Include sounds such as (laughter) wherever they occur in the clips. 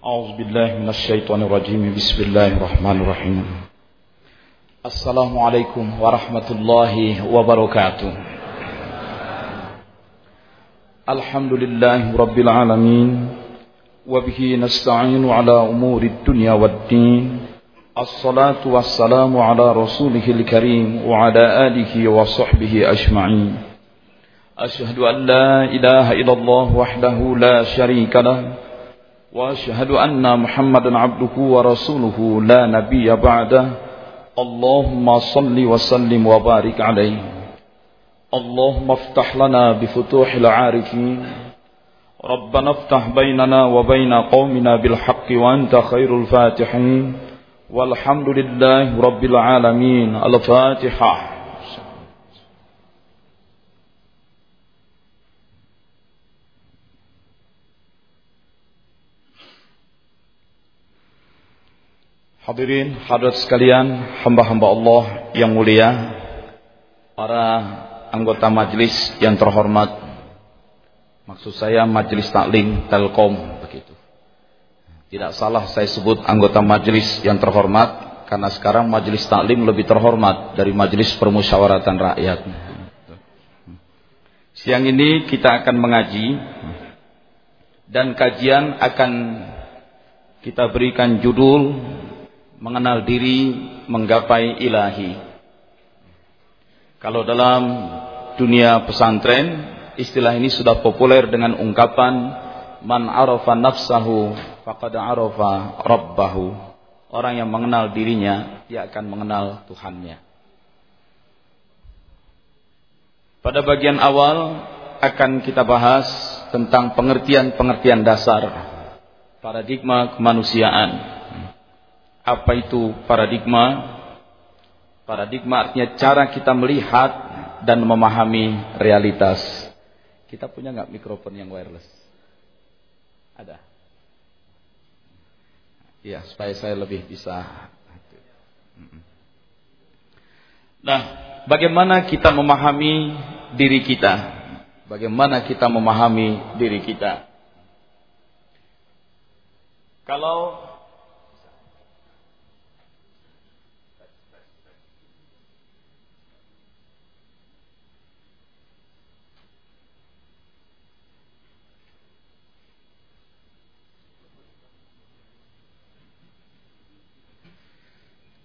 أعوذ بالله من الشيطان الرجيم. بسم الله الرحمن الرحيم. السلام عليكم ورحمة الله وبركاته. الحمد لله رب العالمين وبه نستعين على أمور الدنيا والدين. الصلاة والسلام على رسوله الكريم وعلى آله وصحبه أجمعين. أشهد أن لا إله إلا الله وحده لا شريك له. وأشهد أن محمدا عبده ورسوله لا نبي بعده. اللهم صل وسلم وبارك عليه. اللهم افتح لنا بفتوح العارفين. ربنا افتح بيننا وبين قومنا بالحق وأنت خير الفاتحين. والحمد لله رب العالمين. الفاتحة. Hadirin hadirat sekalian, hamba-hamba Allah yang mulia, para anggota majelis yang terhormat. Maksud saya majelis taklim Telkom begitu. Tidak salah saya sebut anggota majelis yang terhormat karena sekarang majelis taklim lebih terhormat dari majelis permusyawaratan rakyat. Siang ini kita akan mengaji dan kajian akan kita berikan judul mengenal diri menggapai ilahi. Kalau dalam dunia pesantren, istilah ini sudah populer dengan ungkapan man arafa nafsahu faqad arafa rabbahu. Orang yang mengenal dirinya, dia akan mengenal Tuhannya. Pada bagian awal akan kita bahas tentang pengertian-pengertian dasar paradigma kemanusiaan apa itu paradigma? Paradigma artinya cara kita melihat dan memahami realitas. Kita punya nggak mikrofon yang wireless? Ada. Ya, supaya saya lebih bisa. Nah, bagaimana kita memahami diri kita? Bagaimana kita memahami diri kita? Kalau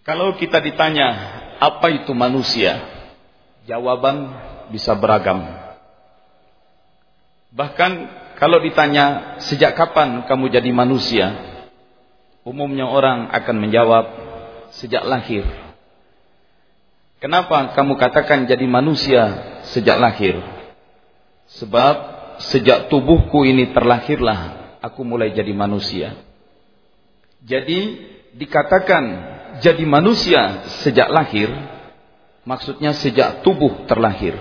Kalau kita ditanya apa itu manusia, jawaban bisa beragam. Bahkan kalau ditanya sejak kapan kamu jadi manusia, umumnya orang akan menjawab sejak lahir. Kenapa kamu katakan jadi manusia sejak lahir? Sebab sejak tubuhku ini terlahirlah aku mulai jadi manusia. Jadi dikatakan jadi manusia sejak lahir, maksudnya sejak tubuh terlahir.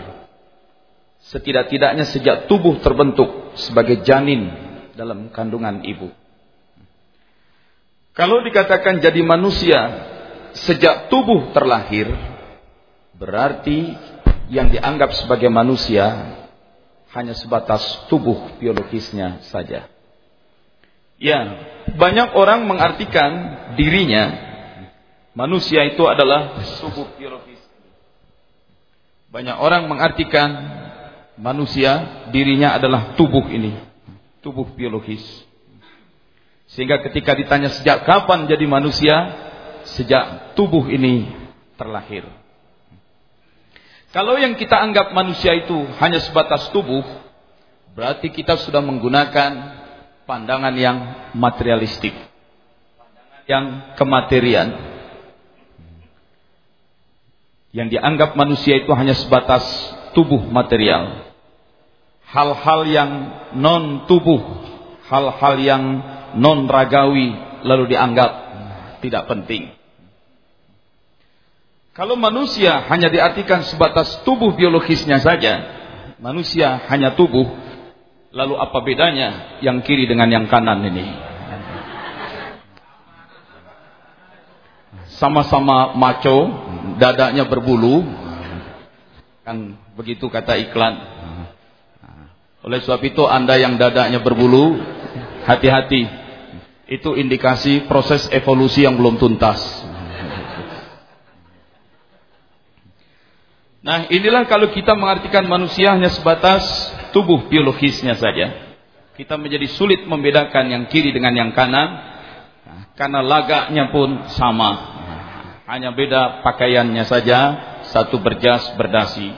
Setidak-tidaknya sejak tubuh terbentuk sebagai janin dalam kandungan ibu. Kalau dikatakan jadi manusia sejak tubuh terlahir, berarti yang dianggap sebagai manusia hanya sebatas tubuh biologisnya saja. Ya, banyak orang mengartikan dirinya Manusia itu adalah tubuh biologis. Banyak orang mengartikan manusia dirinya adalah tubuh ini, tubuh biologis. Sehingga ketika ditanya sejak kapan jadi manusia, sejak tubuh ini terlahir. Kalau yang kita anggap manusia itu hanya sebatas tubuh, berarti kita sudah menggunakan pandangan yang materialistik, yang kematerian yang dianggap manusia itu hanya sebatas tubuh material. Hal-hal yang non tubuh, hal-hal yang non ragawi lalu dianggap tidak penting. Kalau manusia hanya diartikan sebatas tubuh biologisnya saja, manusia hanya tubuh, lalu apa bedanya yang kiri dengan yang kanan ini? Sama-sama maco, dadanya berbulu kan begitu kata iklan oleh sebab itu anda yang dadanya berbulu hati-hati Itu indikasi proses evolusi yang belum tuntas. Nah, inilah kalau kita mengartikan manusia hanya sebatas tubuh biologisnya saja. Kita menjadi sulit membedakan yang kiri dengan yang kanan. Karena lagaknya pun sama. Hanya beda pakaiannya saja. Satu berjas berdasi.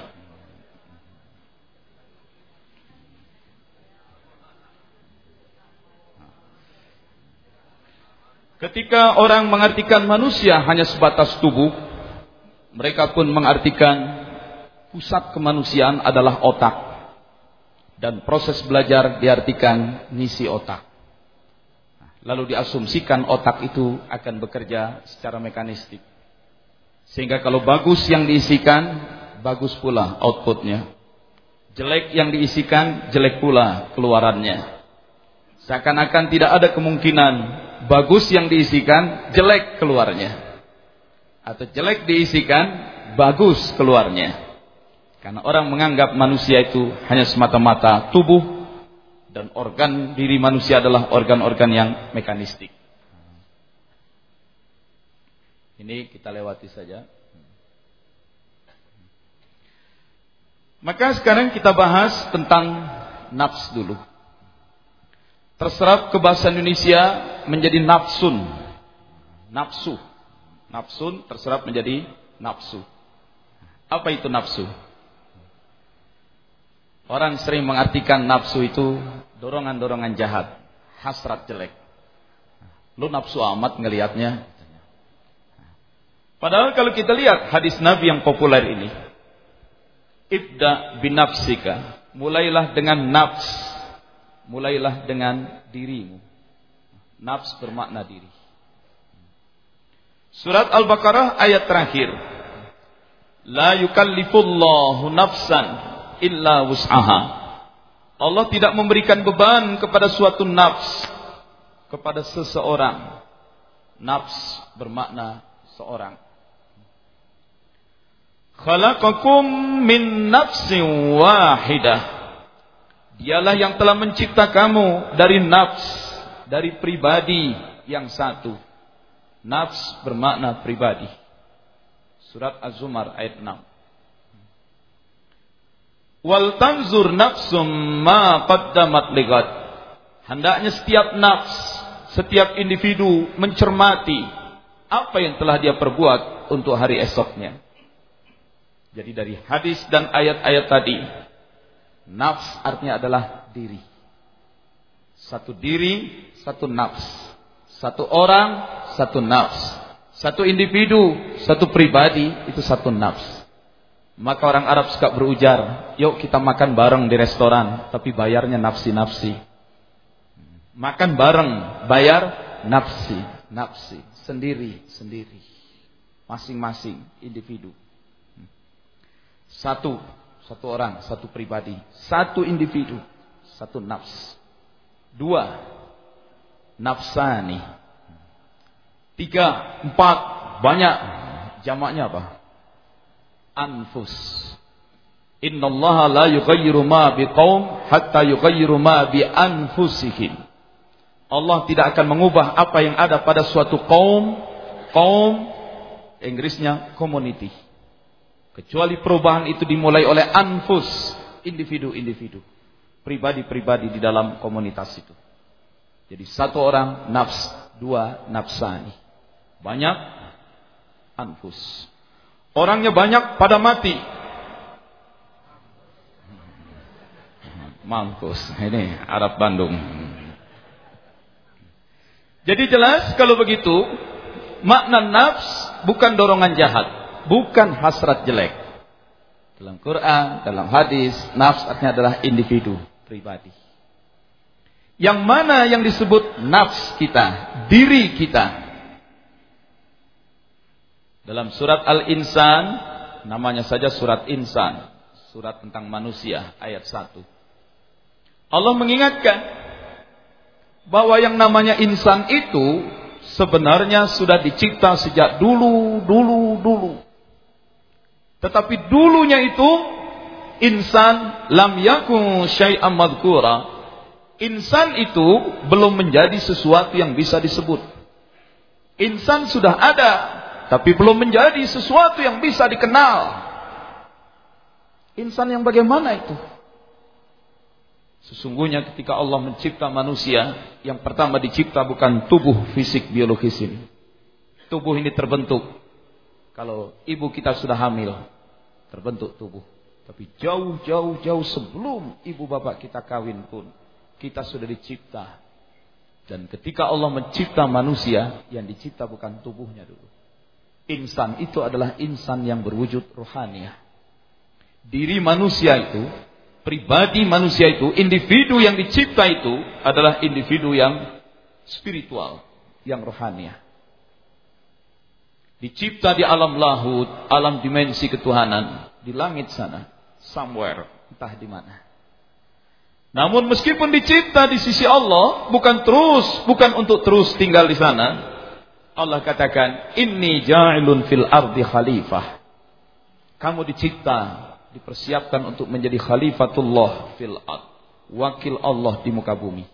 Ketika orang mengartikan manusia hanya sebatas tubuh, mereka pun mengartikan pusat kemanusiaan adalah otak. Dan proses belajar diartikan misi otak. Lalu diasumsikan otak itu akan bekerja secara mekanistik. Sehingga kalau bagus yang diisikan, bagus pula outputnya. Jelek yang diisikan, jelek pula keluarannya. Seakan-akan tidak ada kemungkinan bagus yang diisikan, jelek keluarnya. Atau jelek diisikan, bagus keluarnya. Karena orang menganggap manusia itu hanya semata-mata tubuh dan organ diri manusia adalah organ-organ yang mekanistik. Ini kita lewati saja. Maka sekarang kita bahas tentang nafs dulu. Terserap ke bahasa Indonesia menjadi nafsun. Nafsu. Nafsun terserap menjadi nafsu. Apa itu nafsu? Orang sering mengartikan nafsu itu dorongan-dorongan jahat, hasrat jelek. Lu nafsu amat ngelihatnya. Padahal kalau kita lihat hadis Nabi yang populer ini, ibda binafsika, mulailah dengan nafs, mulailah dengan dirimu. Nafs bermakna diri. Surat Al-Baqarah ayat terakhir. La yukallifullahu nafsan illa wus'aha. Allah tidak memberikan beban kepada suatu nafs, kepada seseorang. Nafs bermakna seorang. Khalaqakum min nafsin wahidah. Dialah yang telah mencipta kamu dari nafs, dari pribadi yang satu. Nafs bermakna pribadi. Surat Az-Zumar ayat 6. Wal tanzur nafsum ma qaddamat ligat. Hendaknya setiap nafs, setiap individu mencermati apa yang telah dia perbuat untuk hari esoknya. Jadi dari hadis dan ayat-ayat tadi, nafs artinya adalah diri. Satu diri, satu nafs. Satu orang, satu nafs. Satu individu, satu pribadi, itu satu nafs. Maka orang Arab suka berujar, yuk kita makan bareng di restoran, tapi bayarnya nafsi-nafsi. Makan bareng, bayar nafsi, nafsi, sendiri, sendiri. Masing-masing individu. Satu, satu orang, satu pribadi, satu individu, satu nafs. Dua, nafsani. Tiga, empat, banyak. Jamaknya apa? anfus. Inna Allah la yughayyiru ma biqaum hatta yughayyiru ma bi anfusihim. Allah tidak akan mengubah apa yang ada pada suatu kaum, kaum Inggrisnya community. Kecuali perubahan itu dimulai oleh anfus, individu-individu, pribadi-pribadi di dalam komunitas itu. Jadi satu orang nafs, dua nafsani. Banyak anfus. Orangnya banyak pada mati. Mampus. Ini Arab Bandung. Jadi jelas kalau begitu makna nafs bukan dorongan jahat, bukan hasrat jelek. Dalam Quran, dalam hadis, nafs artinya adalah individu, pribadi. Yang mana yang disebut nafs kita, diri kita, dalam surat Al-Insan, namanya saja surat Insan, surat tentang manusia, ayat 1. Allah mengingatkan bahwa yang namanya insan itu sebenarnya sudah dicipta sejak dulu, dulu, dulu. Tetapi dulunya itu insan lam yakun syai'an madhkura. Insan itu belum menjadi sesuatu yang bisa disebut. Insan sudah ada, tapi belum menjadi sesuatu yang bisa dikenal. Insan yang bagaimana itu? Sesungguhnya ketika Allah mencipta manusia, yang pertama dicipta bukan tubuh fisik biologis ini. Tubuh ini terbentuk. Kalau ibu kita sudah hamil, terbentuk tubuh. Tapi jauh-jauh jauh sebelum ibu bapak kita kawin pun, kita sudah dicipta. Dan ketika Allah mencipta manusia, yang dicipta bukan tubuhnya dulu. Insan itu adalah insan yang berwujud rohaniah diri manusia itu, pribadi manusia itu, individu yang dicipta itu adalah individu yang spiritual, yang rohania. Dicipta di alam lahut, alam dimensi ketuhanan, di langit sana, somewhere, entah di mana. Namun meskipun dicipta di sisi Allah, bukan terus, bukan untuk terus tinggal di sana. Allah katakan, Inni ja'ilun fil ardi khalifah. Kamu dicipta dipersiapkan untuk menjadi khalifatullah fil ad, wakil Allah di muka bumi.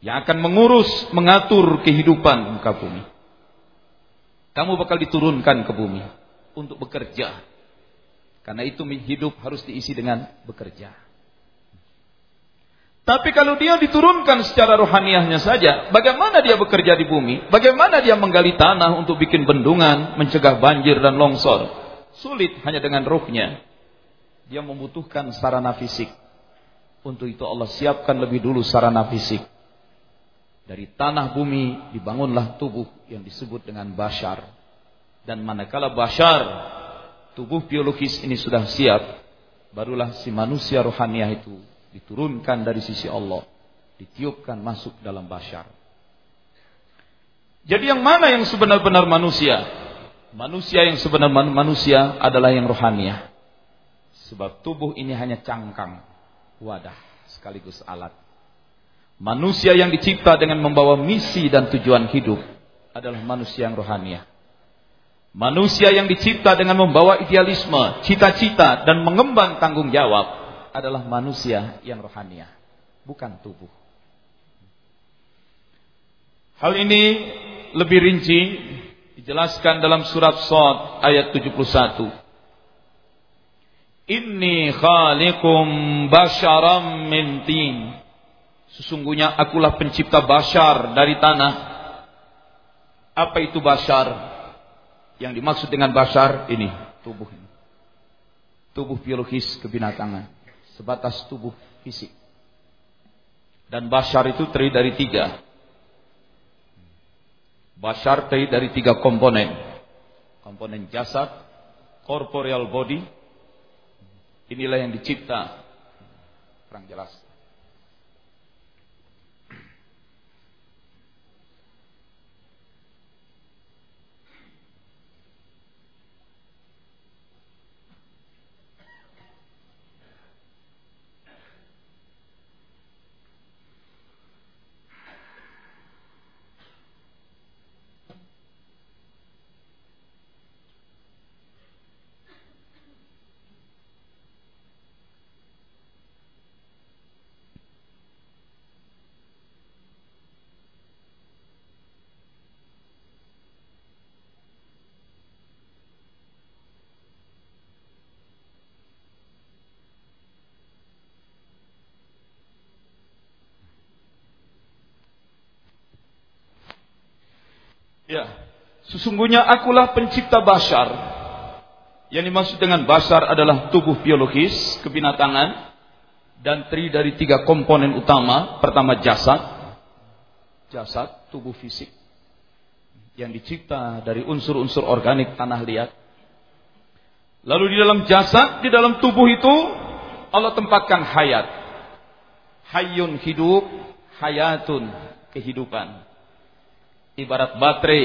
Yang akan mengurus, mengatur kehidupan muka bumi. Kamu bakal diturunkan ke bumi untuk bekerja. Karena itu hidup harus diisi dengan bekerja. Tapi kalau dia diturunkan secara rohaniahnya saja, bagaimana dia bekerja di bumi? Bagaimana dia menggali tanah untuk bikin bendungan, mencegah banjir dan longsor? Sulit hanya dengan ruhnya. Dia membutuhkan sarana fisik. Untuk itu Allah siapkan lebih dulu sarana fisik. Dari tanah bumi dibangunlah tubuh yang disebut dengan bashar. Dan manakala bashar, tubuh biologis ini sudah siap, barulah si manusia rohaniah itu diturunkan dari sisi Allah, ditiupkan masuk dalam bashar. Jadi yang mana yang sebenar-benar manusia? Manusia yang sebenar manusia adalah yang rohaniah. Sebab tubuh ini hanya cangkang, wadah, sekaligus alat. Manusia yang dicipta dengan membawa misi dan tujuan hidup adalah manusia yang rohania. Manusia yang dicipta dengan membawa idealisme, cita-cita dan mengemban tanggung jawab adalah manusia yang rohania, bukan tubuh. Hal ini lebih rinci dijelaskan dalam surat Sod ayat 71. Inni khalikum basharam min tin. Sesungguhnya akulah pencipta bashar dari tanah. Apa itu bashar? Yang dimaksud dengan bashar ini tubuh ini. Tubuh biologis kebinatangan. Sebatas tubuh fisik. Dan bashar itu terdiri dari tiga. Bashar terdiri dari tiga komponen. Komponen jasad, corporeal body, Inilah yang dicipta. Kurang jelas. Ya, sesungguhnya akulah pencipta basar. Yang dimaksud dengan basar adalah tubuh biologis, kebinatangan, dan terdiri dari tiga komponen utama. Pertama jasad, jasad, tubuh fisik, yang dicipta dari unsur-unsur organik tanah liat. Lalu di dalam jasad, di dalam tubuh itu, Allah tempatkan hayat. Hayun hidup, hayatun kehidupan. Ibarat baterai,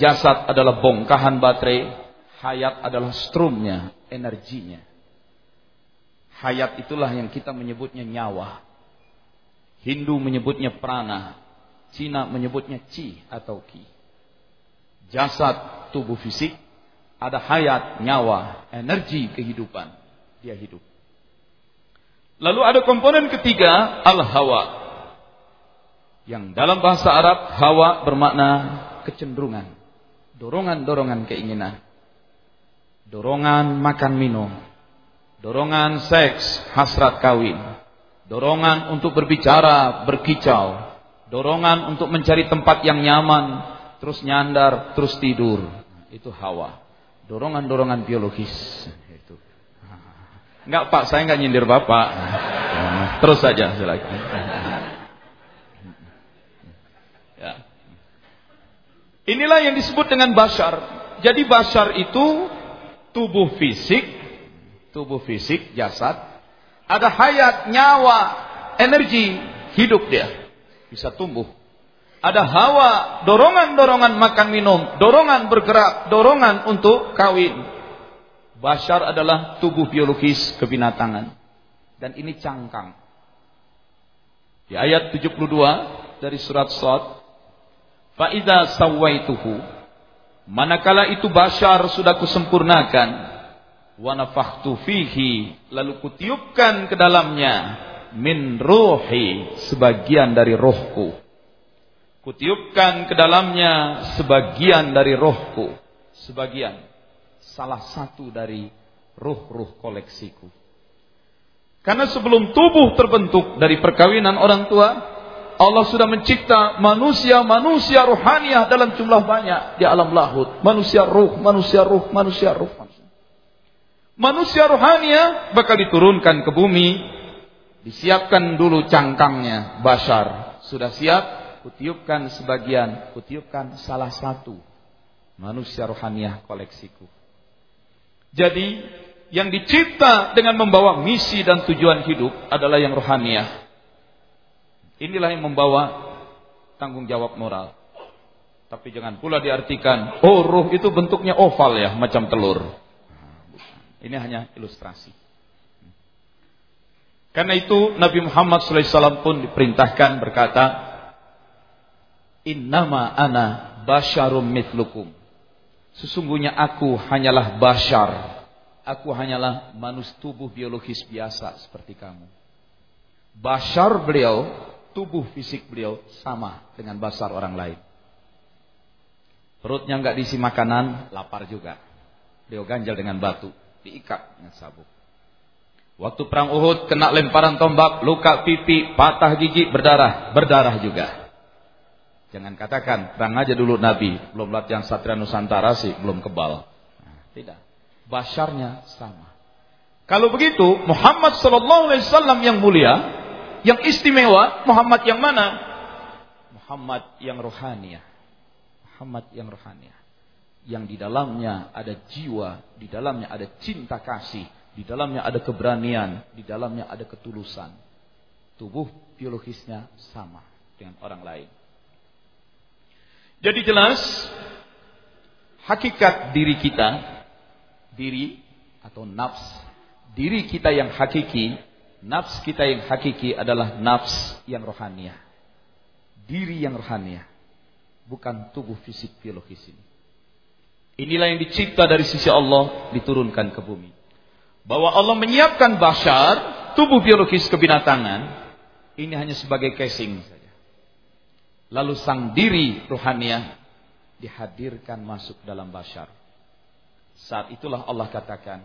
jasad adalah bongkahan baterai, hayat adalah strumnya, energinya. Hayat itulah yang kita menyebutnya nyawa. Hindu menyebutnya prana, Cina menyebutnya chi atau ki. Jasad tubuh fisik, ada hayat, nyawa, energi kehidupan. Dia hidup. Lalu ada komponen ketiga, al-hawa. Yang dalam bahasa Arab hawa bermakna kecenderungan, dorongan-dorongan keinginan, dorongan makan minum, dorongan seks, hasrat kawin, dorongan untuk berbicara, berkicau, dorongan untuk mencari tempat yang nyaman, terus nyandar, terus tidur. Itu hawa. Dorongan-dorongan biologis. Itu. Enggak Pak, saya enggak nyindir Bapak. Terus saja silakan. Ya. Inilah yang disebut dengan basar. Jadi basar itu tubuh fisik, tubuh fisik, jasad, ada hayat, nyawa, energi, hidup dia. Bisa tumbuh. Ada hawa, dorongan-dorongan makan minum, dorongan bergerak, dorongan untuk kawin. Bashar adalah tubuh biologis kebinatangan. Dan ini cangkang. Di ayat 72 dari surat Sad. Fa'idha sawaituhu Manakala itu bashar sudah kusempurnakan, wa nafakhtu fihi, lalu kutiupkan ke dalamnya min ruhi, sebagian dari rohku. Kutiupkan ke dalamnya sebagian dari rohku, sebagian salah satu dari ruh-ruh koleksiku. Karena sebelum tubuh terbentuk dari perkawinan orang tua, Allah sudah mencipta manusia-manusia rohaniah dalam jumlah banyak di alam lahut. Manusia ruh, manusia ruh, manusia ruh. Manusia rohaniah bakal diturunkan ke bumi. Disiapkan dulu cangkangnya, basar. Sudah siap, kutiupkan sebagian, kutiupkan salah satu. Manusia rohaniah koleksiku. Jadi, yang dicipta dengan membawa misi dan tujuan hidup adalah yang rohaniah. Inilah yang membawa tanggung jawab moral. Tapi jangan pula diartikan, oh ruh itu bentuknya oval ya, macam telur. Ini hanya ilustrasi. Karena itu Nabi Muhammad SAW pun diperintahkan berkata, Innama ana basyarum mitlukum. Sesungguhnya aku hanyalah basyar. Aku hanyalah manusia tubuh biologis biasa seperti kamu. Basyar beliau tubuh fisik beliau sama dengan basar orang lain. Perutnya nggak diisi makanan, lapar juga. Beliau ganjal dengan batu, diikat dengan sabuk. Waktu perang Uhud kena lemparan tombak, luka pipi, patah gigi, berdarah, berdarah juga. Jangan katakan perang aja dulu Nabi, belum latihan Satria Nusantara sih, belum kebal. Nah, tidak. Basarnya sama. Kalau begitu, Muhammad wasallam yang mulia yang istimewa Muhammad yang mana? Muhammad yang rohaniah. Muhammad yang rohaniah. Yang di dalamnya ada jiwa, di dalamnya ada cinta kasih, di dalamnya ada keberanian, di dalamnya ada ketulusan. Tubuh biologisnya sama dengan orang lain. Jadi jelas hakikat diri kita, diri atau nafs, diri kita yang hakiki Nafs kita yang hakiki adalah nafs yang rohaniah. Diri yang rohaniah. Bukan tubuh fisik biologis ini. Inilah yang dicipta dari sisi Allah diturunkan ke bumi. Bahwa Allah menyiapkan bashar, tubuh biologis kebinatangan, ini hanya sebagai casing saja. Lalu sang diri rohaniah dihadirkan masuk dalam bashar. Saat itulah Allah katakan,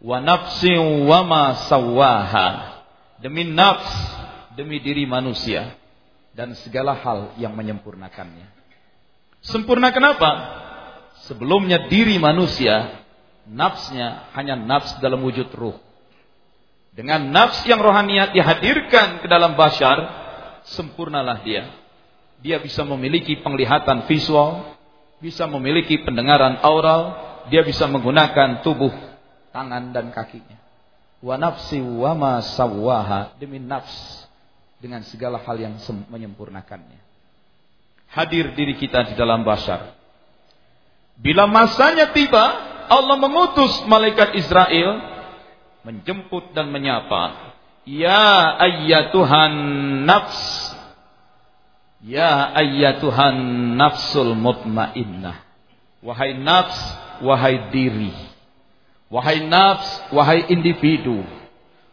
wa nafsin wa ma sawaha demi nafs demi diri manusia. Dan segala hal yang menyempurnakannya. Sempurna kenapa sebelumnya diri manusia nafsnya hanya nafs dalam wujud ruh. Dengan nafs yang rohaniat dihadirkan ke dalam bashar sempurnalah dia. Dia bisa memiliki penglihatan visual bisa memiliki pendengaran aural dia bisa menggunakan tubuh tangan dan kakinya. Wa nafsi wa ma sawwaha demi nafs dengan segala hal yang menyempurnakannya. Hadir diri kita di dalam basar. Bila masanya tiba, Allah mengutus malaikat Israel menjemput dan menyapa. Ya ayyatuhan nafs. Ya ayyatuhan nafsul mutmainnah. Wahai nafs, wahai diri Wahai nafs, wahai individu.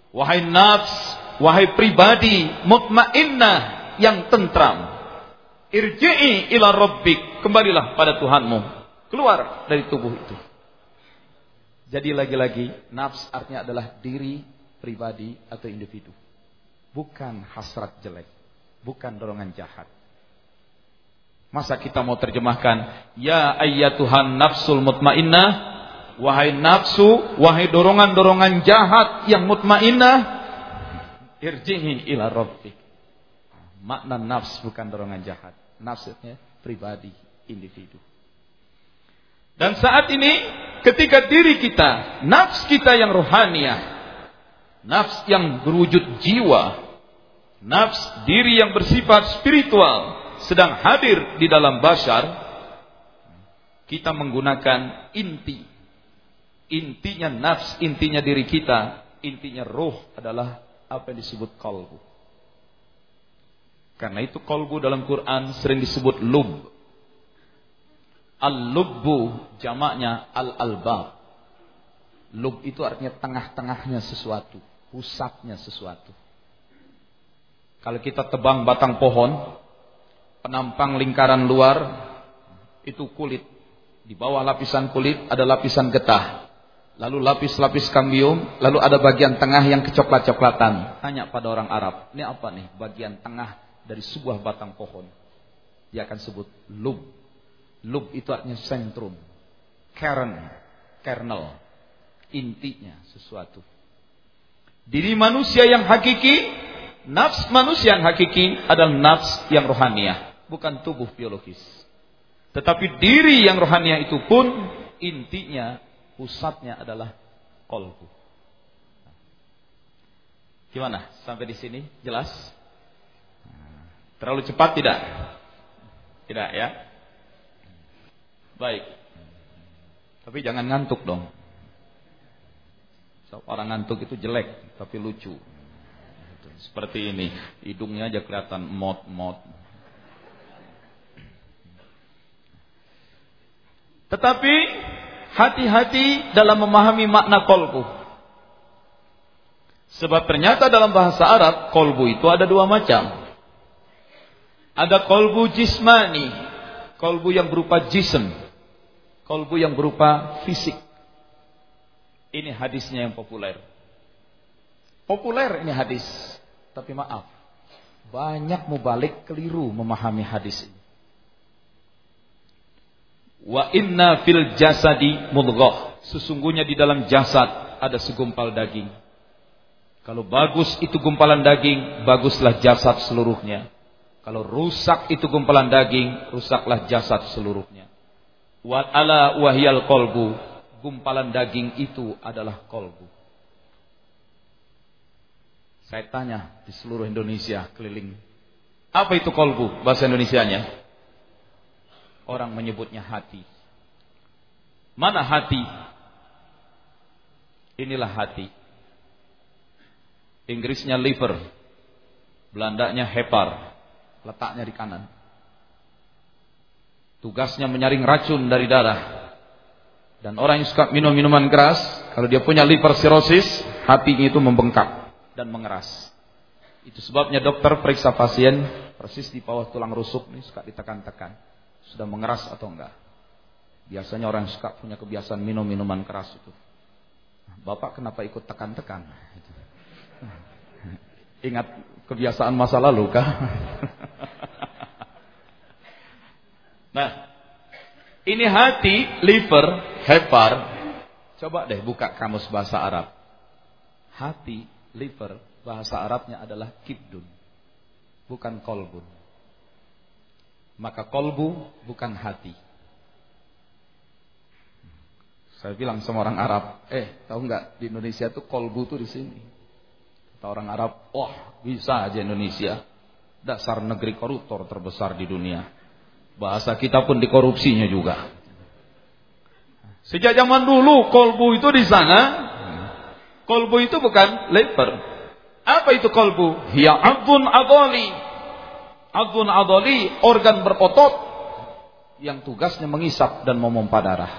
Wahai nafs, wahai pribadi mutmainnah yang tentram. Irji'i ila rabbik. Kembalilah pada Tuhanmu. Keluar dari tubuh itu. Jadi lagi-lagi nafs artinya adalah diri pribadi atau individu. Bukan hasrat jelek. Bukan dorongan jahat. Masa kita mau terjemahkan, Ya Tuhan nafsul mutmainnah. Wahai nafsu, wahai dorongan-dorongan jahat yang mutmainnah. Irjihi ila rabbik. Makna nafs bukan dorongan jahat. Nafsnya pribadi, individu. Dan saat ini ketika diri kita, nafs kita yang rohaniah, nafs yang berwujud jiwa, nafs diri yang bersifat spiritual sedang hadir di dalam bashar, kita menggunakan inti. Intinya nafs, intinya diri kita, intinya roh adalah apa yang disebut kalbu. Karena itu kolbu dalam Quran sering disebut lub. Al-lubbu jamaknya al-albab. Lub itu artinya tengah-tengahnya sesuatu, pusatnya sesuatu. Kalau kita tebang batang pohon, penampang lingkaran luar itu kulit. Di bawah lapisan kulit ada lapisan getah. Lalu lapis-lapis kambium, lalu ada bagian tengah yang kecoklat-coklatan. Tanya pada orang Arab, ini apa nih bagian tengah dari sebuah batang pohon. Dia akan sebut lub. Lub itu artinya sentrum. Kern, kernel. Intinya sesuatu. Diri manusia yang hakiki, nafs manusia yang hakiki adalah nafs yang rohaniah. Bukan tubuh biologis. Tetapi diri yang rohaniah itu pun intinya, pusatnya adalah kolbu. Gimana? Sampai di sini jelas? Terlalu cepat tidak? Tidak ya? Baik. Tapi jangan ngantuk dong. Orang ngantuk itu jelek, tapi lucu. Seperti ini, hidungnya aja kelihatan mot-mot. Tetapi hati-hati dalam memahami makna kolbu. Sebab ternyata dalam bahasa Arab, kolbu itu ada dua macam. Ada kolbu jismani, kolbu yang berupa jism, kolbu yang berupa fisik. Ini hadisnya yang populer. Populer ini hadis, tapi maaf, banyak mubalik keliru memahami hadis ini. Wa inna fil jasadi mudghah. Sesungguhnya di dalam jasad ada segumpal daging. Kalau bagus itu gumpalan daging, baguslah jasad seluruhnya. Kalau rusak itu gumpalan daging, rusaklah jasad seluruhnya. Wa ala wahyal kolbu, gumpalan daging itu adalah kolbu. Saya tanya di seluruh Indonesia keliling. Apa itu kolbu bahasa Indonesianya? Orang menyebutnya hati. Mana hati? Inilah hati. Inggrisnya liver. Belandanya hepar letaknya di kanan. Tugasnya menyaring racun dari darah. Dan orang yang suka minum minuman keras, kalau dia punya liver cirrhosis, hatinya itu membengkak dan mengeras. Itu sebabnya dokter periksa pasien persis di bawah tulang rusuk nih suka ditekan-tekan. Sudah mengeras atau enggak? Biasanya orang suka punya kebiasaan minum minuman keras itu. Bapak kenapa ikut tekan-tekan? (laughs) Ingat kebiasaan masa lalu kah? (laughs) nah, ini hati, liver, hepar. Coba deh buka kamus bahasa Arab. Hati, liver, bahasa Arabnya adalah kibdun. Bukan kolbun. Maka kolbu bukan hati. Saya bilang sama orang Arab, eh tahu nggak di Indonesia tuh kolbu tuh di sini. Kata orang Arab, wah bisa aja Indonesia. Dasar negeri koruptor terbesar di dunia. Bahasa kita pun dikorupsinya juga. Sejak zaman dulu kolbu itu di sana. Kolbu itu bukan leper. Apa itu kolbu? Ya adun adoli. Adun adoli, organ berotot yang tugasnya mengisap dan memompa darah.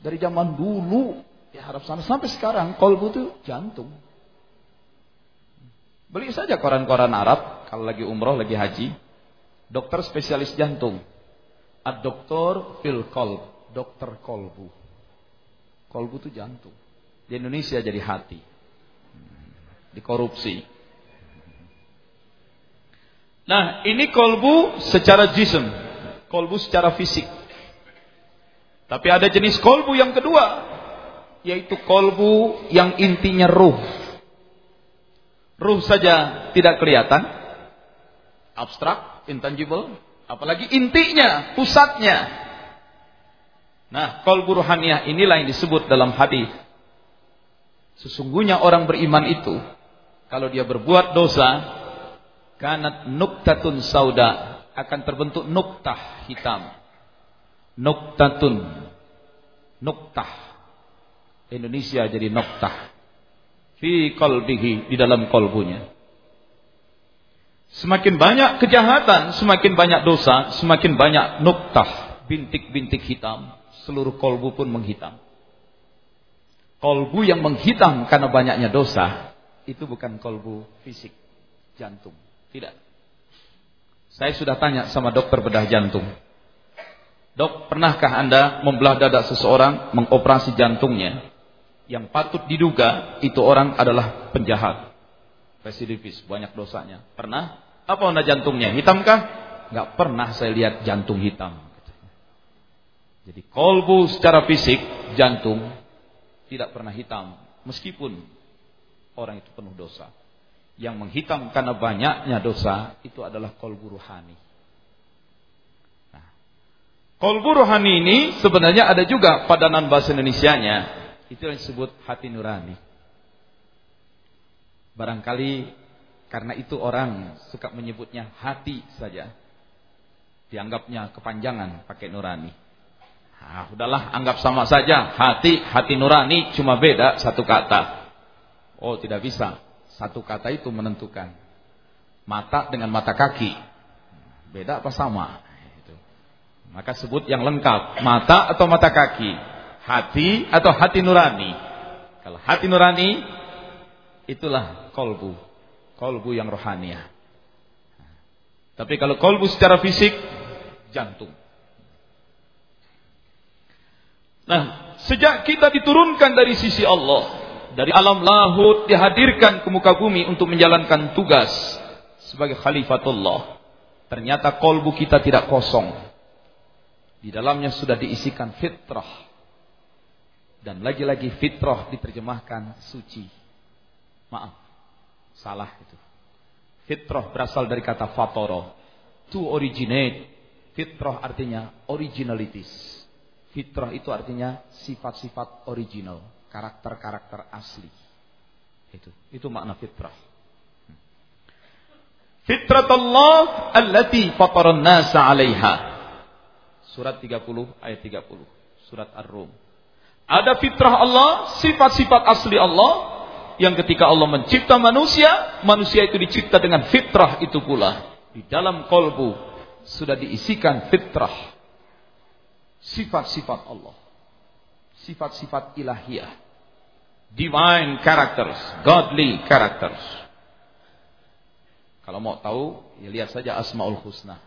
Dari zaman dulu ya harap sana sampai sekarang kolbu itu jantung. Beli saja koran-koran Arab kalau lagi umroh, lagi haji. Dokter spesialis jantung. Ad-doktor fil kolb. Dokter kolbu. Kolbu itu jantung. Di Indonesia jadi hati. Dikorupsi. Nah, ini kolbu secara jism. Kolbu secara fisik. Tapi ada jenis kolbu yang kedua. Yaitu kolbu yang intinya ruh. Ruh saja tidak kelihatan. Abstrak, intangible. Apalagi intinya, pusatnya. Nah, kolbu ruhaniyah inilah yang disebut dalam hadis. Sesungguhnya orang beriman itu, kalau dia berbuat dosa, kanat nuktatun sauda, akan terbentuk nuktah hitam. Nuktatun, nuktah. Indonesia jadi nuktah fi qalbihi di dalam kolbunya. Semakin banyak kejahatan, semakin banyak dosa, semakin banyak nuktah, bintik-bintik hitam, seluruh kolbu pun menghitam. Kolbu yang menghitam karena banyaknya dosa, itu bukan kolbu fisik, jantung. Tidak. Saya sudah tanya sama dokter bedah jantung. Dok, pernahkah Anda membelah dada seseorang, mengoperasi jantungnya? yang patut diduga itu orang adalah penjahat. Residivis, banyak dosanya. Pernah? Apa warna jantungnya? Hitamkah? Enggak pernah saya lihat jantung hitam. Jadi kolbu secara fisik, jantung tidak pernah hitam. Meskipun orang itu penuh dosa. Yang menghitam karena banyaknya dosa, itu adalah kolbu ruhani. Nah, kolbu ruhani ini sebenarnya ada juga padanan bahasa Indonesia-nya. Itu yang disebut hati nurani. Barangkali karena itu orang suka menyebutnya hati saja. Dianggapnya kepanjangan pakai nurani. Nah, udahlah anggap sama saja. Hati, hati nurani cuma beda satu kata. Oh tidak bisa. Satu kata itu menentukan. Mata dengan mata kaki. Beda apa sama? Maka sebut yang lengkap. Mata atau mata kaki hati atau hati nurani. Kalau hati nurani itulah kolbu, kolbu yang rohaniah. Tapi kalau kolbu secara fisik jantung. Nah, sejak kita diturunkan dari sisi Allah, dari alam lahut dihadirkan ke muka bumi untuk menjalankan tugas sebagai khalifatullah. Ternyata kolbu kita tidak kosong. Di dalamnya sudah diisikan fitrah dan lagi-lagi fitrah diterjemahkan suci. Maaf, salah itu. Fitrah berasal dari kata fatoro. To originate. Fitrah artinya originalities. Fitrah itu artinya sifat-sifat original. Karakter-karakter asli. Itu, itu makna fitrah. Fitrat Allah allati fataran nasa alaiha. Surat 30 ayat 30. Surat Ar-Rum. Ada fitrah Allah, sifat-sifat asli Allah yang ketika Allah mencipta manusia, manusia itu dicipta dengan fitrah itu pula. Di dalam kolbu sudah diisikan fitrah. Sifat-sifat Allah. Sifat-sifat ilahiyah. Divine characters, godly characters. Kalau mau tahu, ya lihat saja Asmaul Husna.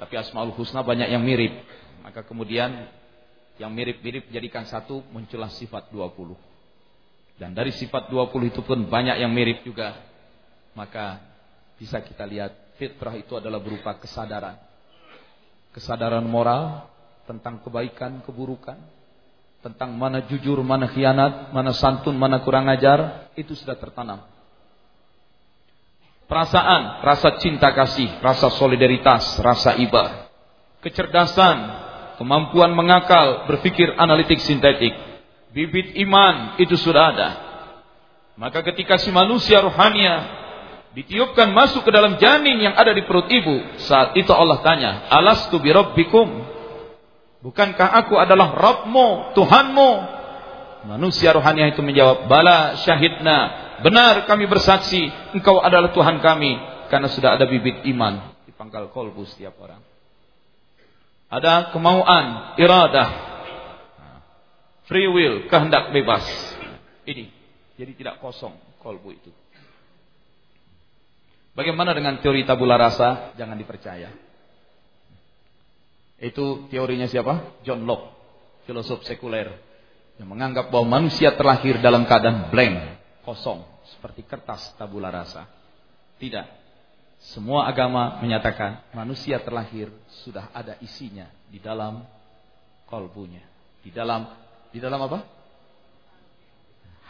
Tapi Asmaul Husna banyak yang mirip. Maka kemudian yang mirip-mirip jadikan satu muncullah sifat 20. Dan dari sifat 20 itu pun banyak yang mirip juga. Maka bisa kita lihat fitrah itu adalah berupa kesadaran. Kesadaran moral tentang kebaikan, keburukan. Tentang mana jujur, mana khianat, mana santun, mana kurang ajar. Itu sudah tertanam. Perasaan, rasa cinta kasih, rasa solidaritas, rasa ibadah. Kecerdasan, kemampuan mengakal, berpikir analitik sintetik, bibit iman itu sudah ada. Maka ketika si manusia rohania ditiupkan masuk ke dalam janin yang ada di perut ibu, saat itu Allah tanya, "Alastu bi rabbikum?" Bukankah aku adalah Rabbmu, Tuhanmu? Manusia rohania itu menjawab, "Bala syahidna." Benar kami bersaksi, engkau adalah Tuhan kami karena sudah ada bibit iman di pangkal kolbu setiap orang. Ada kemauan, iradah. Free will, kehendak bebas. Ini. Jadi tidak kosong kolbu itu. Bagaimana dengan teori tabula rasa? Jangan dipercaya. Itu teorinya siapa? John Locke, filosof sekuler yang menganggap bahwa manusia terlahir dalam keadaan blank, kosong, seperti kertas tabula rasa. Tidak. Semua agama menyatakan manusia terlahir sudah ada isinya di dalam kolbunya. Di dalam di dalam apa?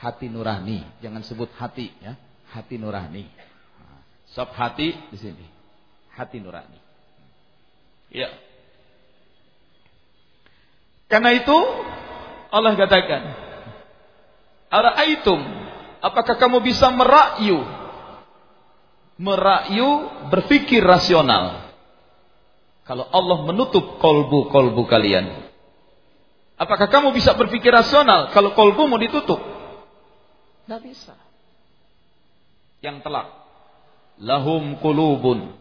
Hati nurani. Jangan sebut hati ya. Hati nurani. Sob hati di sini. Hati nurani. Ya. Karena itu Allah katakan, "Ara'aitum, apakah kamu bisa merayu?" Merayu berpikir rasional. Kalau Allah menutup kolbu-kolbu kalian. Apakah kamu bisa berpikir rasional kalau kolbumu ditutup? Tidak bisa. Yang telak lahum kulubun.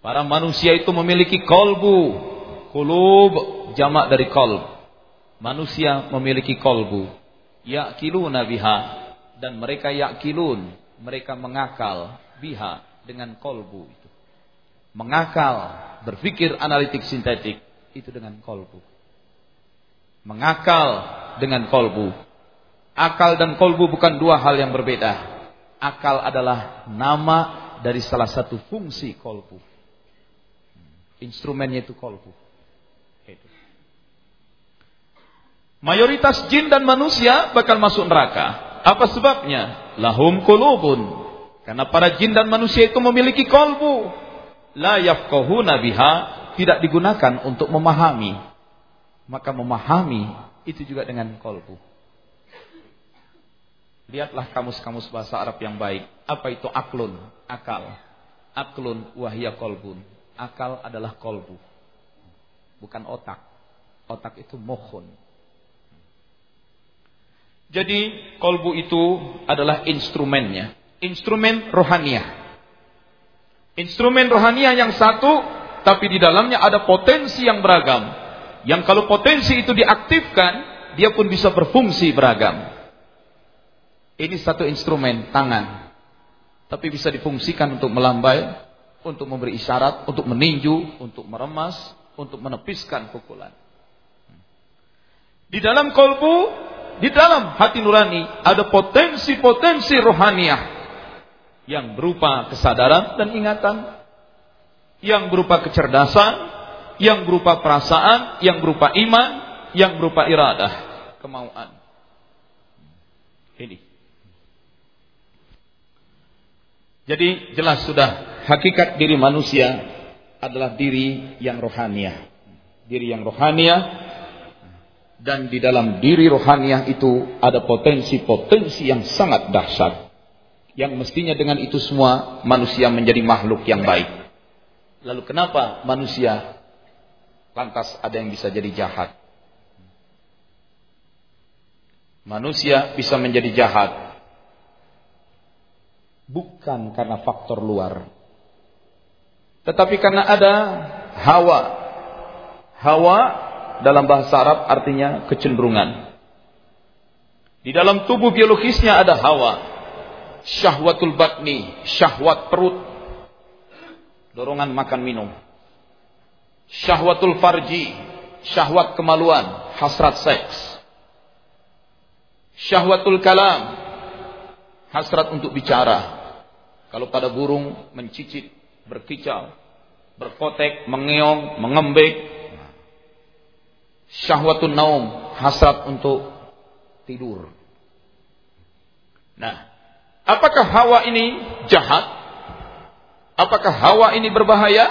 Para manusia itu memiliki kolbu. Kulub jamak dari kolb. Manusia memiliki kolbu. Ya'kiluna biha. Dan mereka ya'kilun. Mereka mengakal biha dengan kolbu itu. Mengakal, berpikir analitik sintetik. Itu dengan kolbu. Mengakal dengan kolbu. Akal dan kolbu bukan dua hal yang berbeda akal adalah nama dari salah satu fungsi kolbu. Instrumennya itu kolbu. Itu. Mayoritas jin dan manusia bakal masuk neraka. Apa sebabnya? Lahum kolubun. Karena para jin dan manusia itu memiliki kolbu. La yafqahuna biha. Tidak digunakan untuk memahami. Maka memahami itu juga dengan kolbu. Lihatlah kamus-kamus bahasa Arab yang baik. Apa itu aklun? Akal. Aklun wahya kolbun. Akal adalah kolbu. Bukan otak. Otak itu mohon. Jadi kolbu itu adalah instrumennya. Instrumen rohaniah. Instrumen rohaniah yang satu, tapi di dalamnya ada potensi yang beragam. Yang kalau potensi itu diaktifkan, dia pun bisa berfungsi beragam. Ini satu instrumen tangan. Tapi bisa difungsikan untuk melambai, untuk memberi isyarat, untuk meninju, untuk meremas, untuk menepiskan pukulan. Di dalam kolbu, di dalam hati nurani ada potensi-potensi rohaniah yang berupa kesadaran dan ingatan, yang berupa kecerdasan, yang berupa perasaan, yang berupa iman, yang berupa iradah, kemauan. Ini. Jadi jelas sudah hakikat diri manusia adalah diri yang rohaniah. Diri yang rohaniah dan di dalam diri rohaniah itu ada potensi-potensi yang sangat dahsyat. Yang mestinya dengan itu semua manusia menjadi makhluk yang baik. Lalu kenapa manusia lantas ada yang bisa jadi jahat? Manusia bisa menjadi jahat bukan karena faktor luar. Tetapi karena ada hawa. Hawa dalam bahasa Arab artinya kecenderungan. Di dalam tubuh biologisnya ada hawa. Syahwatul batni, syahwat perut. Dorongan makan minum. Syahwatul farji, syahwat kemaluan, hasrat seks. Syahwatul kalam, hasrat untuk bicara, kalau pada burung mencicit, berkicau, berkotek, mengeong, mengembek. Syahwatun naum, hasrat untuk tidur. Nah, apakah hawa ini jahat? Apakah hawa ini berbahaya?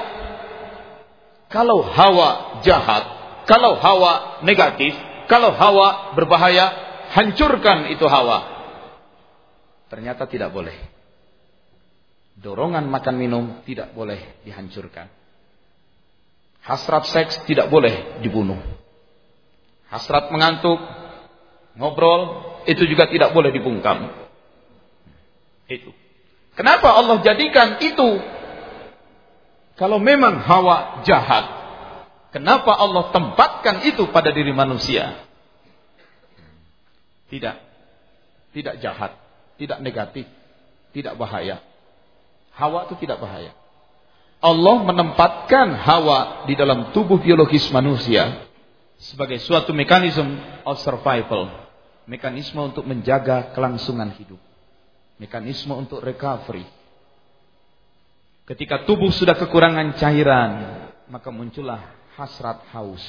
Kalau hawa jahat, kalau hawa negatif, kalau hawa berbahaya, hancurkan itu hawa. Ternyata tidak boleh dorongan makan minum tidak boleh dihancurkan. Hasrat seks tidak boleh dibunuh. Hasrat mengantuk, ngobrol, itu juga tidak boleh dibungkam. Itu. Kenapa Allah jadikan itu? Kalau memang hawa jahat, kenapa Allah tempatkan itu pada diri manusia? Tidak. Tidak jahat, tidak negatif, tidak bahaya Hawa itu tidak bahaya. Allah menempatkan hawa di dalam tubuh biologis manusia sebagai suatu mekanisme of survival, mekanisme untuk menjaga kelangsungan hidup, mekanisme untuk recovery. Ketika tubuh sudah kekurangan cairan, maka muncullah hasrat haus.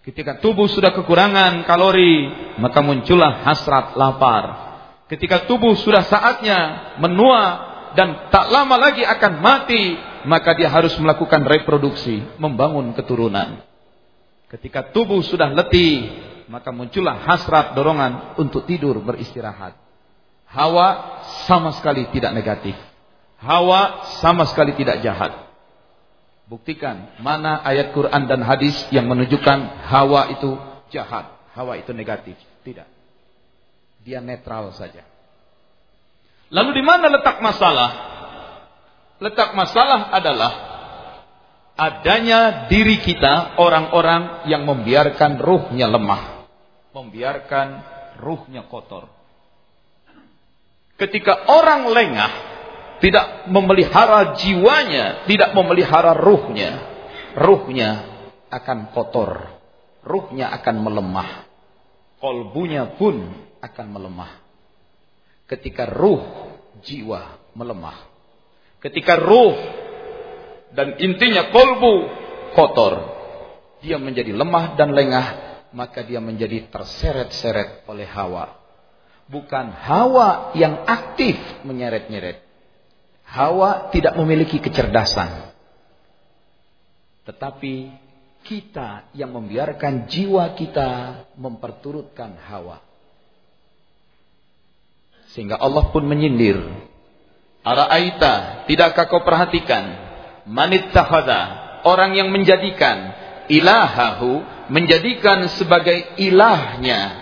Ketika tubuh sudah kekurangan kalori, maka muncullah hasrat lapar. Ketika tubuh sudah saatnya menua dan tak lama lagi akan mati, maka dia harus melakukan reproduksi, membangun keturunan. Ketika tubuh sudah letih, maka muncullah hasrat dorongan untuk tidur beristirahat. Hawa sama sekali tidak negatif. Hawa sama sekali tidak jahat. Buktikan mana ayat Quran dan hadis yang menunjukkan hawa itu jahat, hawa itu negatif. Tidak. Dia netral saja. Lalu di mana letak masalah? Letak masalah adalah adanya diri kita orang-orang yang membiarkan ruhnya lemah, membiarkan ruhnya kotor. Ketika orang lengah, tidak memelihara jiwanya, tidak memelihara ruhnya, ruhnya akan kotor, ruhnya akan melemah, kolbunya pun akan melemah. Ketika ruh jiwa melemah, ketika ruh dan intinya kolbu kotor, dia menjadi lemah dan lengah, maka dia menjadi terseret-seret oleh hawa. Bukan hawa yang aktif menyeret-nyeret Hawa tidak memiliki kecerdasan. Tetapi kita yang membiarkan jiwa kita memperturutkan hawa. Sehingga Allah pun menyindir. Ara'aita, tidakkah kau perhatikan? Manit tahada, orang yang menjadikan ilahahu, menjadikan sebagai ilahnya,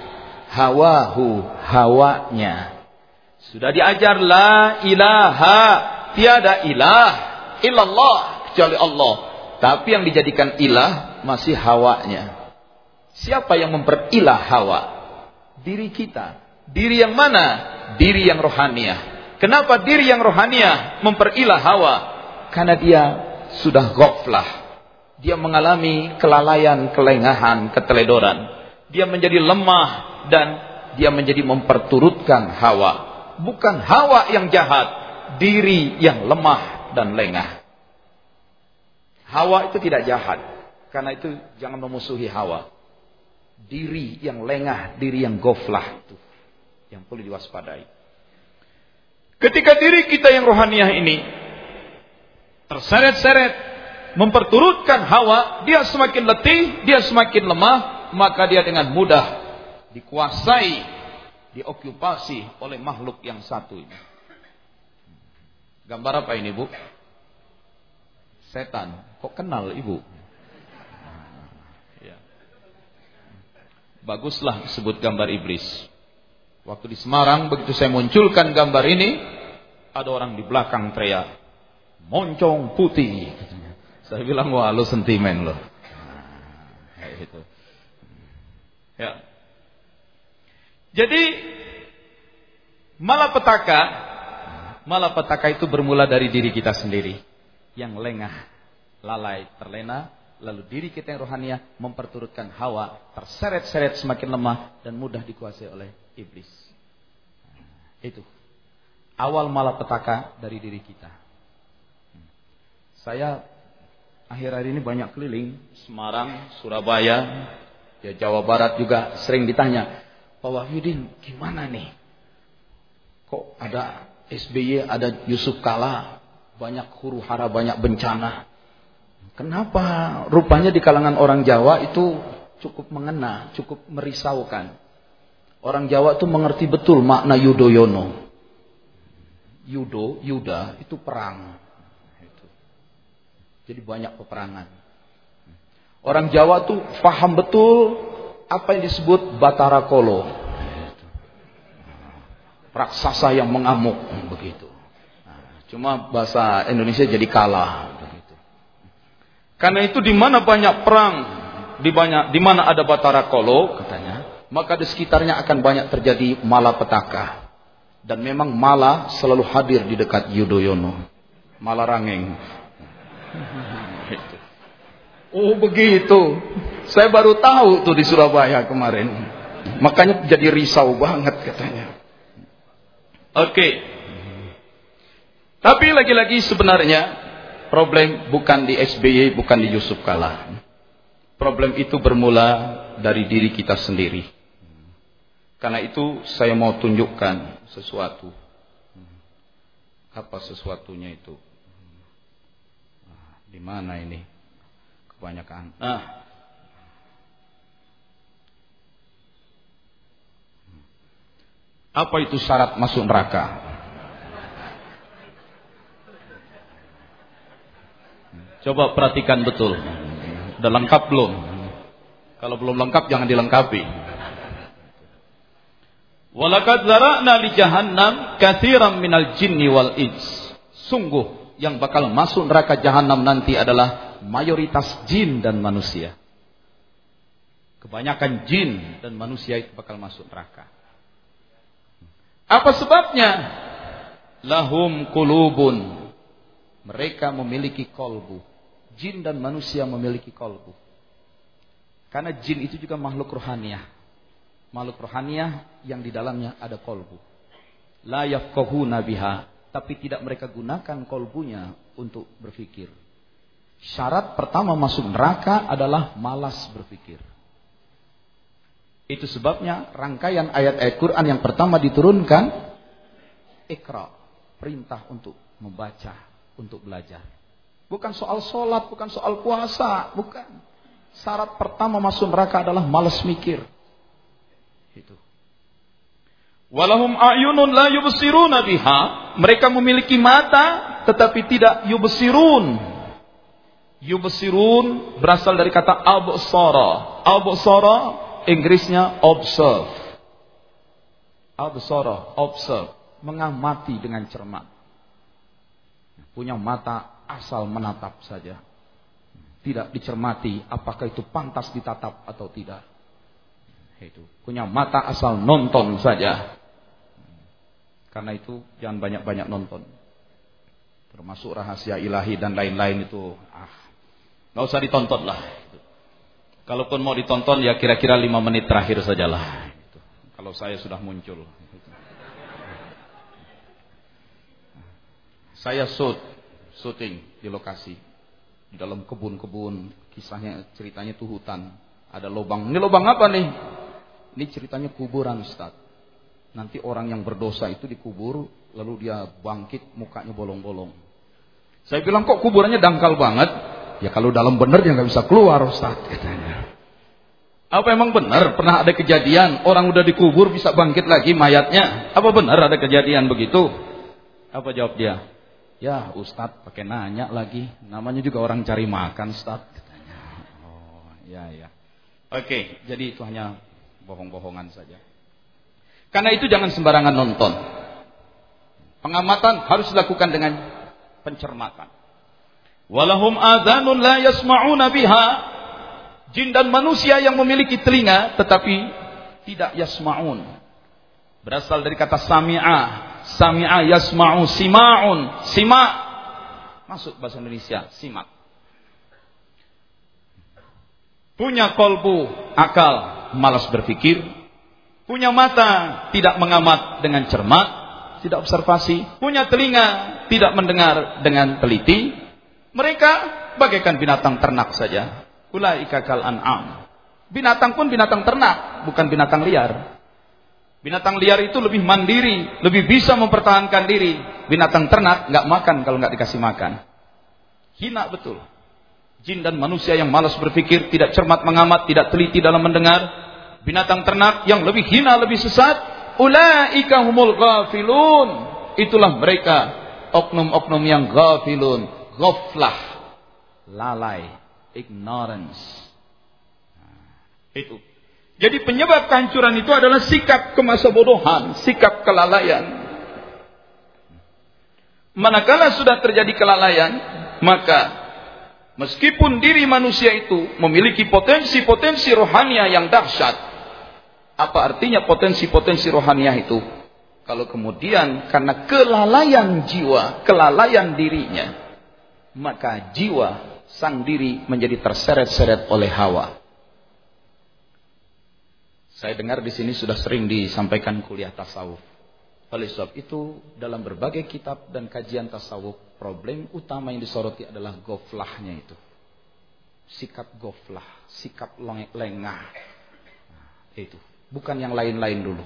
hawahu, hawanya. Sudah diajar la ilaha tiada ilah illallah kecuali Allah. Tapi yang dijadikan ilah masih hawanya. Siapa yang memperilah hawa? Diri kita. Diri yang mana? Diri yang rohaniah. Kenapa diri yang rohaniah memperilah hawa? Karena dia sudah ghaflah. Dia mengalami kelalaian, kelengahan, keteledoran. Dia menjadi lemah dan dia menjadi memperturutkan hawa. Bukan hawa yang jahat, diri yang lemah dan lengah. Hawa itu tidak jahat. Karena itu jangan memusuhi hawa. Diri yang lengah, diri yang goflah itu yang perlu diwaspadai. Ketika diri kita yang rohaniah ini terseret-seret memperturutkan hawa, dia semakin letih, dia semakin lemah, maka dia dengan mudah dikuasai, diokupasi oleh makhluk yang satu ini. Gambar apa ini, Bu? Setan. Kok kenal, Ibu? Ya. Baguslah sebut gambar iblis. Waktu di Semarang, begitu saya munculkan gambar ini, ada orang di belakang teriak, moncong putih. Saya bilang, wah lu sentimen loh. Nah, itu. Ya. Jadi, malapetaka Malapetaka itu bermula dari diri kita sendiri. Yang lengah, lalai, terlena. Lalu diri kita yang rohania memperturutkan hawa. Terseret-seret semakin lemah dan mudah dikuasai oleh iblis. Itu. Awal malapetaka dari diri kita. Saya akhir-akhir ini banyak keliling. Semarang, Surabaya, ya Jawa Barat juga sering ditanya. Pak Wahyudin gimana nih? Kok ada SBY ada Yusuf Kala, banyak huru hara, banyak bencana. Kenapa rupanya di kalangan orang Jawa itu cukup mengena, cukup merisaukan. Orang Jawa itu mengerti betul makna Yudoyono. Yudo, Yuda itu perang. Jadi banyak peperangan. Orang Jawa tuh paham betul apa yang disebut Batara Kolo raksasa yang mengamuk begitu. Cuma bahasa Indonesia jadi kalah. Karena itu di mana banyak perang, di banyak di mana ada Batara Kolo katanya, maka di sekitarnya akan banyak terjadi malapetaka. Dan memang mala selalu hadir di dekat Yudhoyono. malah rangeng. Oh begitu. Saya baru tahu tuh di Surabaya kemarin. Makanya jadi risau banget katanya. Oke. Tapi lagi-lagi sebenarnya problem bukan di SBY, bukan di Yusuf Kala. Problem itu bermula dari diri kita sendiri. Karena itu saya mau tunjukkan sesuatu. Apa sesuatunya itu? Di mana ini? Kebanyakan. Nah. Apa itu syarat masuk neraka? Coba perhatikan betul. Udah lengkap belum? Kalau belum lengkap jangan dilengkapi. Walakad zara'na li jahannam kathiran minal jinni wal ins. Sungguh yang bakal masuk neraka jahanam nanti adalah mayoritas jin dan manusia. Kebanyakan jin dan manusia itu bakal masuk neraka. Apa sebabnya? Lahum kulubun. Mereka memiliki kolbu. Jin dan manusia memiliki kolbu. Karena jin itu juga makhluk rohaniah. Makhluk rohaniah yang di dalamnya ada kolbu. La yafqahuna biha. Tapi tidak mereka gunakan kolbunya untuk berfikir. Syarat pertama masuk neraka adalah malas berpikir. Itu sebabnya rangkaian ayat-ayat Quran yang pertama diturunkan ikra, perintah untuk membaca, untuk belajar. Bukan soal sholat, bukan soal puasa, bukan. Syarat pertama masuk neraka adalah malas mikir. Itu. Walahum ayunun la yubsiruna biha. Mereka memiliki mata tetapi tidak yubsirun Yubsirun berasal dari kata absara. Absara Inggrisnya observe. Absara, observe, mengamati dengan cermat. Punya mata asal menatap saja. Tidak dicermati apakah itu pantas ditatap atau tidak. Itu. Punya mata asal nonton saja. Karena itu jangan banyak-banyak nonton. Termasuk rahasia ilahi dan lain-lain itu ah Nggak usah ditonton lah. Kalaupun mau ditonton ya kira-kira lima menit terakhir sajalah. Kalau saya sudah muncul. Saya shoot, shooting di lokasi. Di dalam kebun-kebun, kisahnya ceritanya itu hutan. Ada lubang. Ini lubang apa nih? Ini ceritanya kuburan Ustaz. Nanti orang yang berdosa itu dikubur, lalu dia bangkit mukanya bolong-bolong. Saya bilang kok kuburannya dangkal banget? Ya kalau dalam benar ya nggak bisa keluar Ustaz katanya. Apa emang benar pernah ada kejadian orang udah dikubur bisa bangkit lagi mayatnya? Apa benar ada kejadian begitu? Apa jawab dia? Ya Ustaz pakai nanya lagi. Namanya juga orang cari makan Ustaz katanya. Oh ya ya. Oke jadi itu hanya bohong-bohongan saja. Karena itu jangan sembarangan nonton. Pengamatan harus dilakukan dengan pencermatan. Walahum adhanun la yasma'una biha. Jin dan manusia yang memiliki telinga tetapi tidak yasma'un. Berasal dari kata sami'a. Sami'a yasma'u sima'un. Sima' masuk bahasa Indonesia, simak. Punya kolbu, akal, malas berpikir. Punya mata, tidak mengamat dengan cermat, tidak observasi. Punya telinga, tidak mendengar dengan teliti mereka bagaikan binatang ternak saja. Ulaika kal an'am. Binatang pun binatang ternak, bukan binatang liar. Binatang liar itu lebih mandiri, lebih bisa mempertahankan diri. Binatang ternak nggak makan kalau nggak dikasih makan. Hina betul. Jin dan manusia yang malas berpikir, tidak cermat mengamat, tidak teliti dalam mendengar. Binatang ternak yang lebih hina, lebih sesat. Ulaika humul ghafilun. Itulah mereka oknum-oknum yang ghafilun ghaflah, lalai, ignorance. Nah, itu. Jadi penyebab kehancuran itu adalah sikap kemasabodohan, sikap kelalaian. Manakala sudah terjadi kelalaian, maka meskipun diri manusia itu memiliki potensi-potensi rohania yang dahsyat, apa artinya potensi-potensi rohania itu? Kalau kemudian karena kelalaian jiwa, kelalaian dirinya, maka jiwa sang diri menjadi terseret-seret oleh hawa. Saya dengar di sini sudah sering disampaikan kuliah tasawuf. Oleh sebab itu, dalam berbagai kitab dan kajian tasawuf, problem utama yang disoroti adalah goflahnya itu. Sikap goflah, sikap lengah. Nah, itu. Bukan yang lain-lain dulu.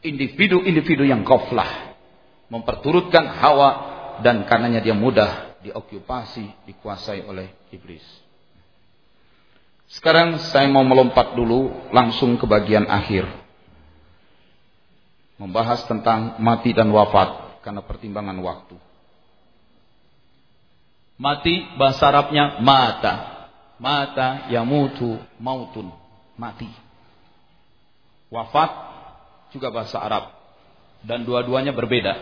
Individu-individu yang goflah. Memperturutkan hawa dan karenanya dia mudah diokupasi, dikuasai oleh iblis. Sekarang saya mau melompat dulu langsung ke bagian akhir membahas tentang mati dan wafat karena pertimbangan waktu. Mati bahasa Arabnya mata. Mata yamutu mautun. Mati. Wafat juga bahasa Arab. Dan dua-duanya berbeda.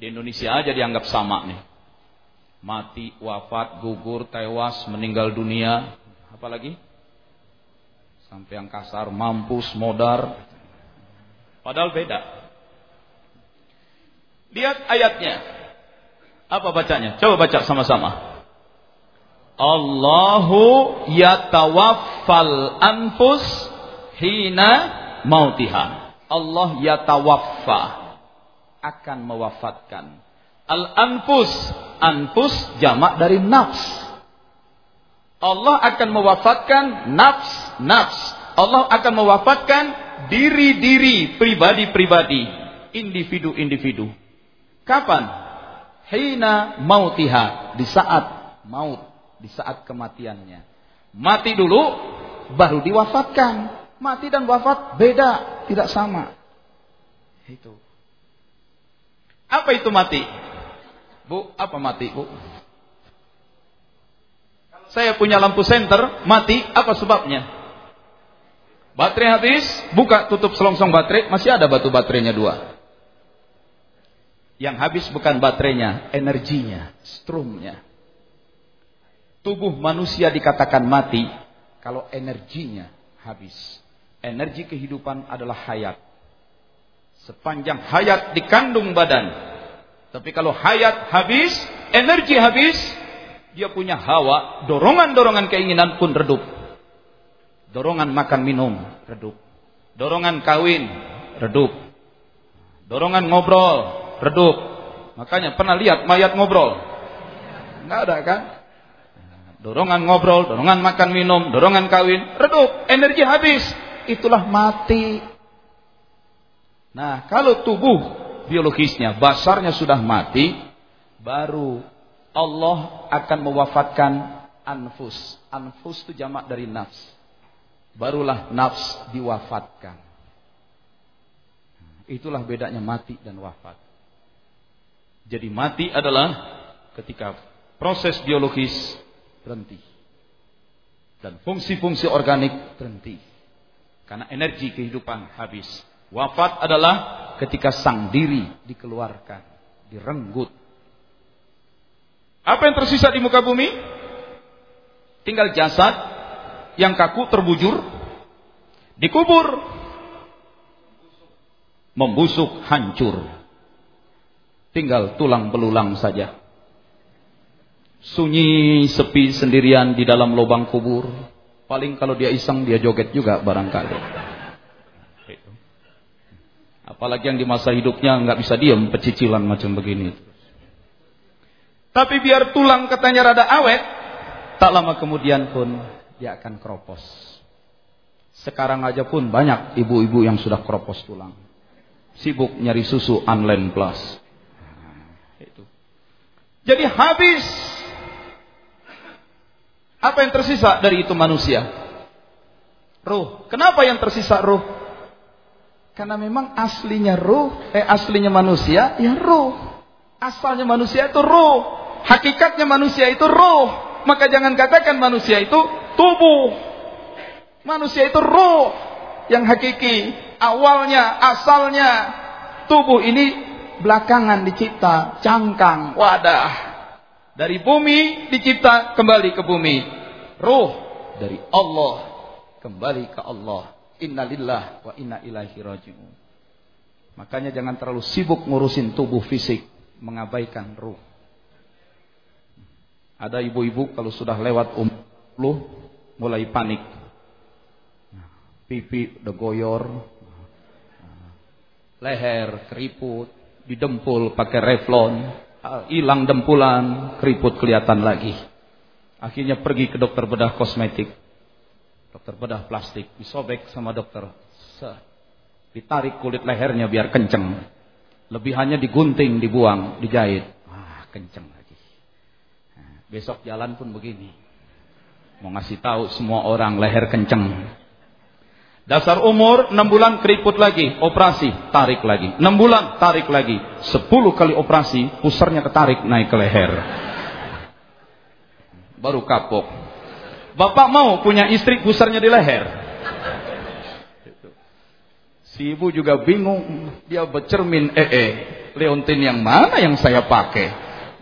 Di Indonesia aja dianggap sama nih. Mati, wafat, gugur, tewas, meninggal dunia. Apalagi? Sampai yang kasar, mampus, modar, Padahal beda. Lihat ayatnya. Apa bacanya? Coba baca sama-sama. Allahu yatawaffal anfus hina mautiha. Allah yatawaffa akan mewafatkan. Al anfus, anfus jamak dari nafs. Allah akan mewafatkan nafs, nafs. Allah akan mewafatkan diri-diri pribadi-pribadi, individu-individu. Kapan? Hina mautiha, di saat maut, di saat kematiannya. Mati dulu baru diwafatkan. Mati dan wafat beda, tidak sama. Itu. Apa itu mati? Bu, apa mati, Bu? Saya punya lampu senter, mati, apa sebabnya? Baterai habis, buka tutup selongsong baterai, masih ada batu baterainya dua. Yang habis bukan baterainya, energinya, strumnya. Tubuh manusia dikatakan mati kalau energinya habis. Energi kehidupan adalah hayat. Sepanjang hayat dikandung badan. Tapi kalau hayat habis, energi habis, dia punya hawa, dorongan-dorongan keinginan pun redup. Dorongan makan minum, redup. Dorongan kawin, redup. Dorongan ngobrol, redup. Makanya pernah lihat mayat ngobrol? Enggak ada kan? Dorongan ngobrol, dorongan makan minum, dorongan kawin, redup, energi habis. Itulah mati. Nah, kalau tubuh biologisnya, basarnya sudah mati, baru Allah akan mewafatkan anfus. Anfus itu jamak dari nafs barulah nafs diwafatkan. Itulah bedanya mati dan wafat. Jadi mati adalah ketika proses biologis berhenti. Dan fungsi-fungsi organik berhenti. Karena energi kehidupan habis. Wafat adalah ketika sang diri dikeluarkan, direnggut. Apa yang tersisa di muka bumi? Tinggal jasad yang kaku terbujur, dikubur, membusuk, hancur. Tinggal tulang belulang saja. Sunyi, sepi, sendirian di dalam lubang kubur. Paling kalau dia iseng, dia joget juga barangkali. Apalagi yang di masa hidupnya nggak bisa diam, pecicilan macam begini. Tapi biar tulang katanya rada awet, tak lama kemudian pun dia akan keropos. Sekarang aja pun banyak ibu-ibu yang sudah keropos tulang. Sibuk nyari susu online plus. itu. Jadi habis. Apa yang tersisa dari itu manusia? Ruh. Kenapa yang tersisa ruh? Karena memang aslinya ruh, eh aslinya manusia ya ruh. Asalnya manusia itu ruh. Hakikatnya manusia itu ruh. Maka jangan katakan manusia itu tubuh. Manusia itu roh yang hakiki. Awalnya, asalnya. Tubuh ini belakangan dicipta. Cangkang, wadah. Dari bumi dicipta kembali ke bumi. Roh dari Allah kembali ke Allah. Innalillah wa inna ilaihi raji'un. Makanya jangan terlalu sibuk ngurusin tubuh fisik, mengabaikan ruh. Ada ibu-ibu kalau sudah lewat umur mulai panik. Pipi udah goyor, leher keriput, didempul pakai reflon, hilang dempulan, keriput kelihatan lagi. Akhirnya pergi ke dokter bedah kosmetik. Dokter bedah plastik, disobek sama dokter. Ditarik kulit lehernya biar kenceng. Lebihannya digunting, dibuang, dijahit. Wah, kenceng lagi. Nah, besok jalan pun begini. Mau ngasih tahu semua orang leher kenceng. Dasar umur 6 bulan keriput lagi, operasi, tarik lagi. 6 bulan, tarik lagi. 10 kali operasi, pusarnya ketarik naik ke leher. Baru kapok. Bapak mau punya istri pusarnya di leher. Si ibu juga bingung, dia bercermin, eh eh, leontin yang mana yang saya pakai?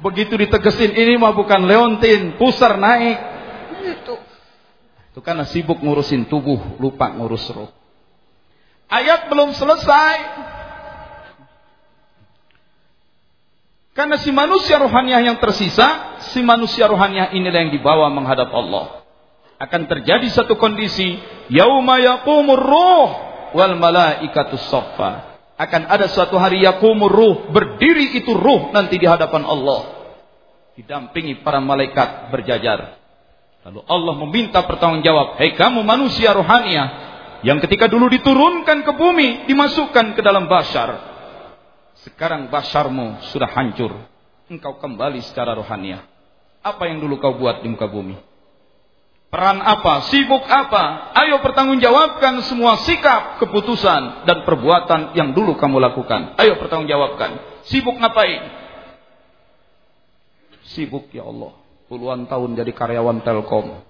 Begitu ditegesin, ini mah bukan leontin, pusar naik. Itu. Itu karena sibuk ngurusin tubuh, lupa ngurus roh. Ayat belum selesai. Karena si manusia rohaniah yang tersisa, si manusia rohaniah inilah yang dibawa menghadap Allah. Akan terjadi satu kondisi, yauma yaqumur ruh wal malaikatu saffa. Akan ada suatu hari yaqumur ruh, berdiri itu ruh nanti di hadapan Allah. Didampingi para malaikat berjajar. Lalu Allah meminta pertanggungjawab, "Hei kamu manusia rohaniah yang ketika dulu diturunkan ke bumi, dimasukkan ke dalam bashar. Sekarang basharmu sudah hancur. Engkau kembali secara rohaniah. Apa yang dulu kau buat di muka bumi? Peran apa? Sibuk apa? Ayo pertanggungjawabkan semua sikap, keputusan, dan perbuatan yang dulu kamu lakukan. Ayo pertanggungjawabkan. Sibuk ngapain? Sibuk ya Allah puluhan tahun jadi karyawan Telkom.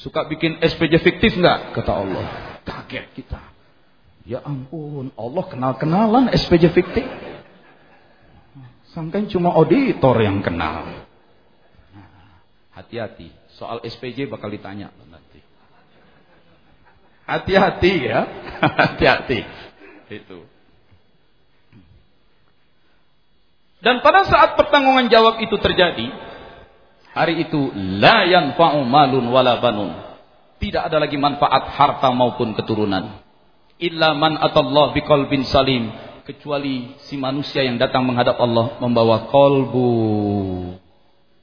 Suka bikin SPJ fiktif nggak? Kata Allah. Kaget kita. Ya ampun, Allah kenal-kenalan SPJ fiktif. Sampai cuma auditor yang kenal. Hati-hati, soal SPJ bakal ditanya nanti. Hati-hati ya, (laughs) hati-hati. Itu. Dan pada saat pertanggungan jawab itu terjadi, Hari itu la yanfa'u malun wala. Tidak ada lagi manfaat harta maupun keturunan. Illa man atallah biqalbin salim. Kecuali si manusia yang datang menghadap Allah membawa kolbu.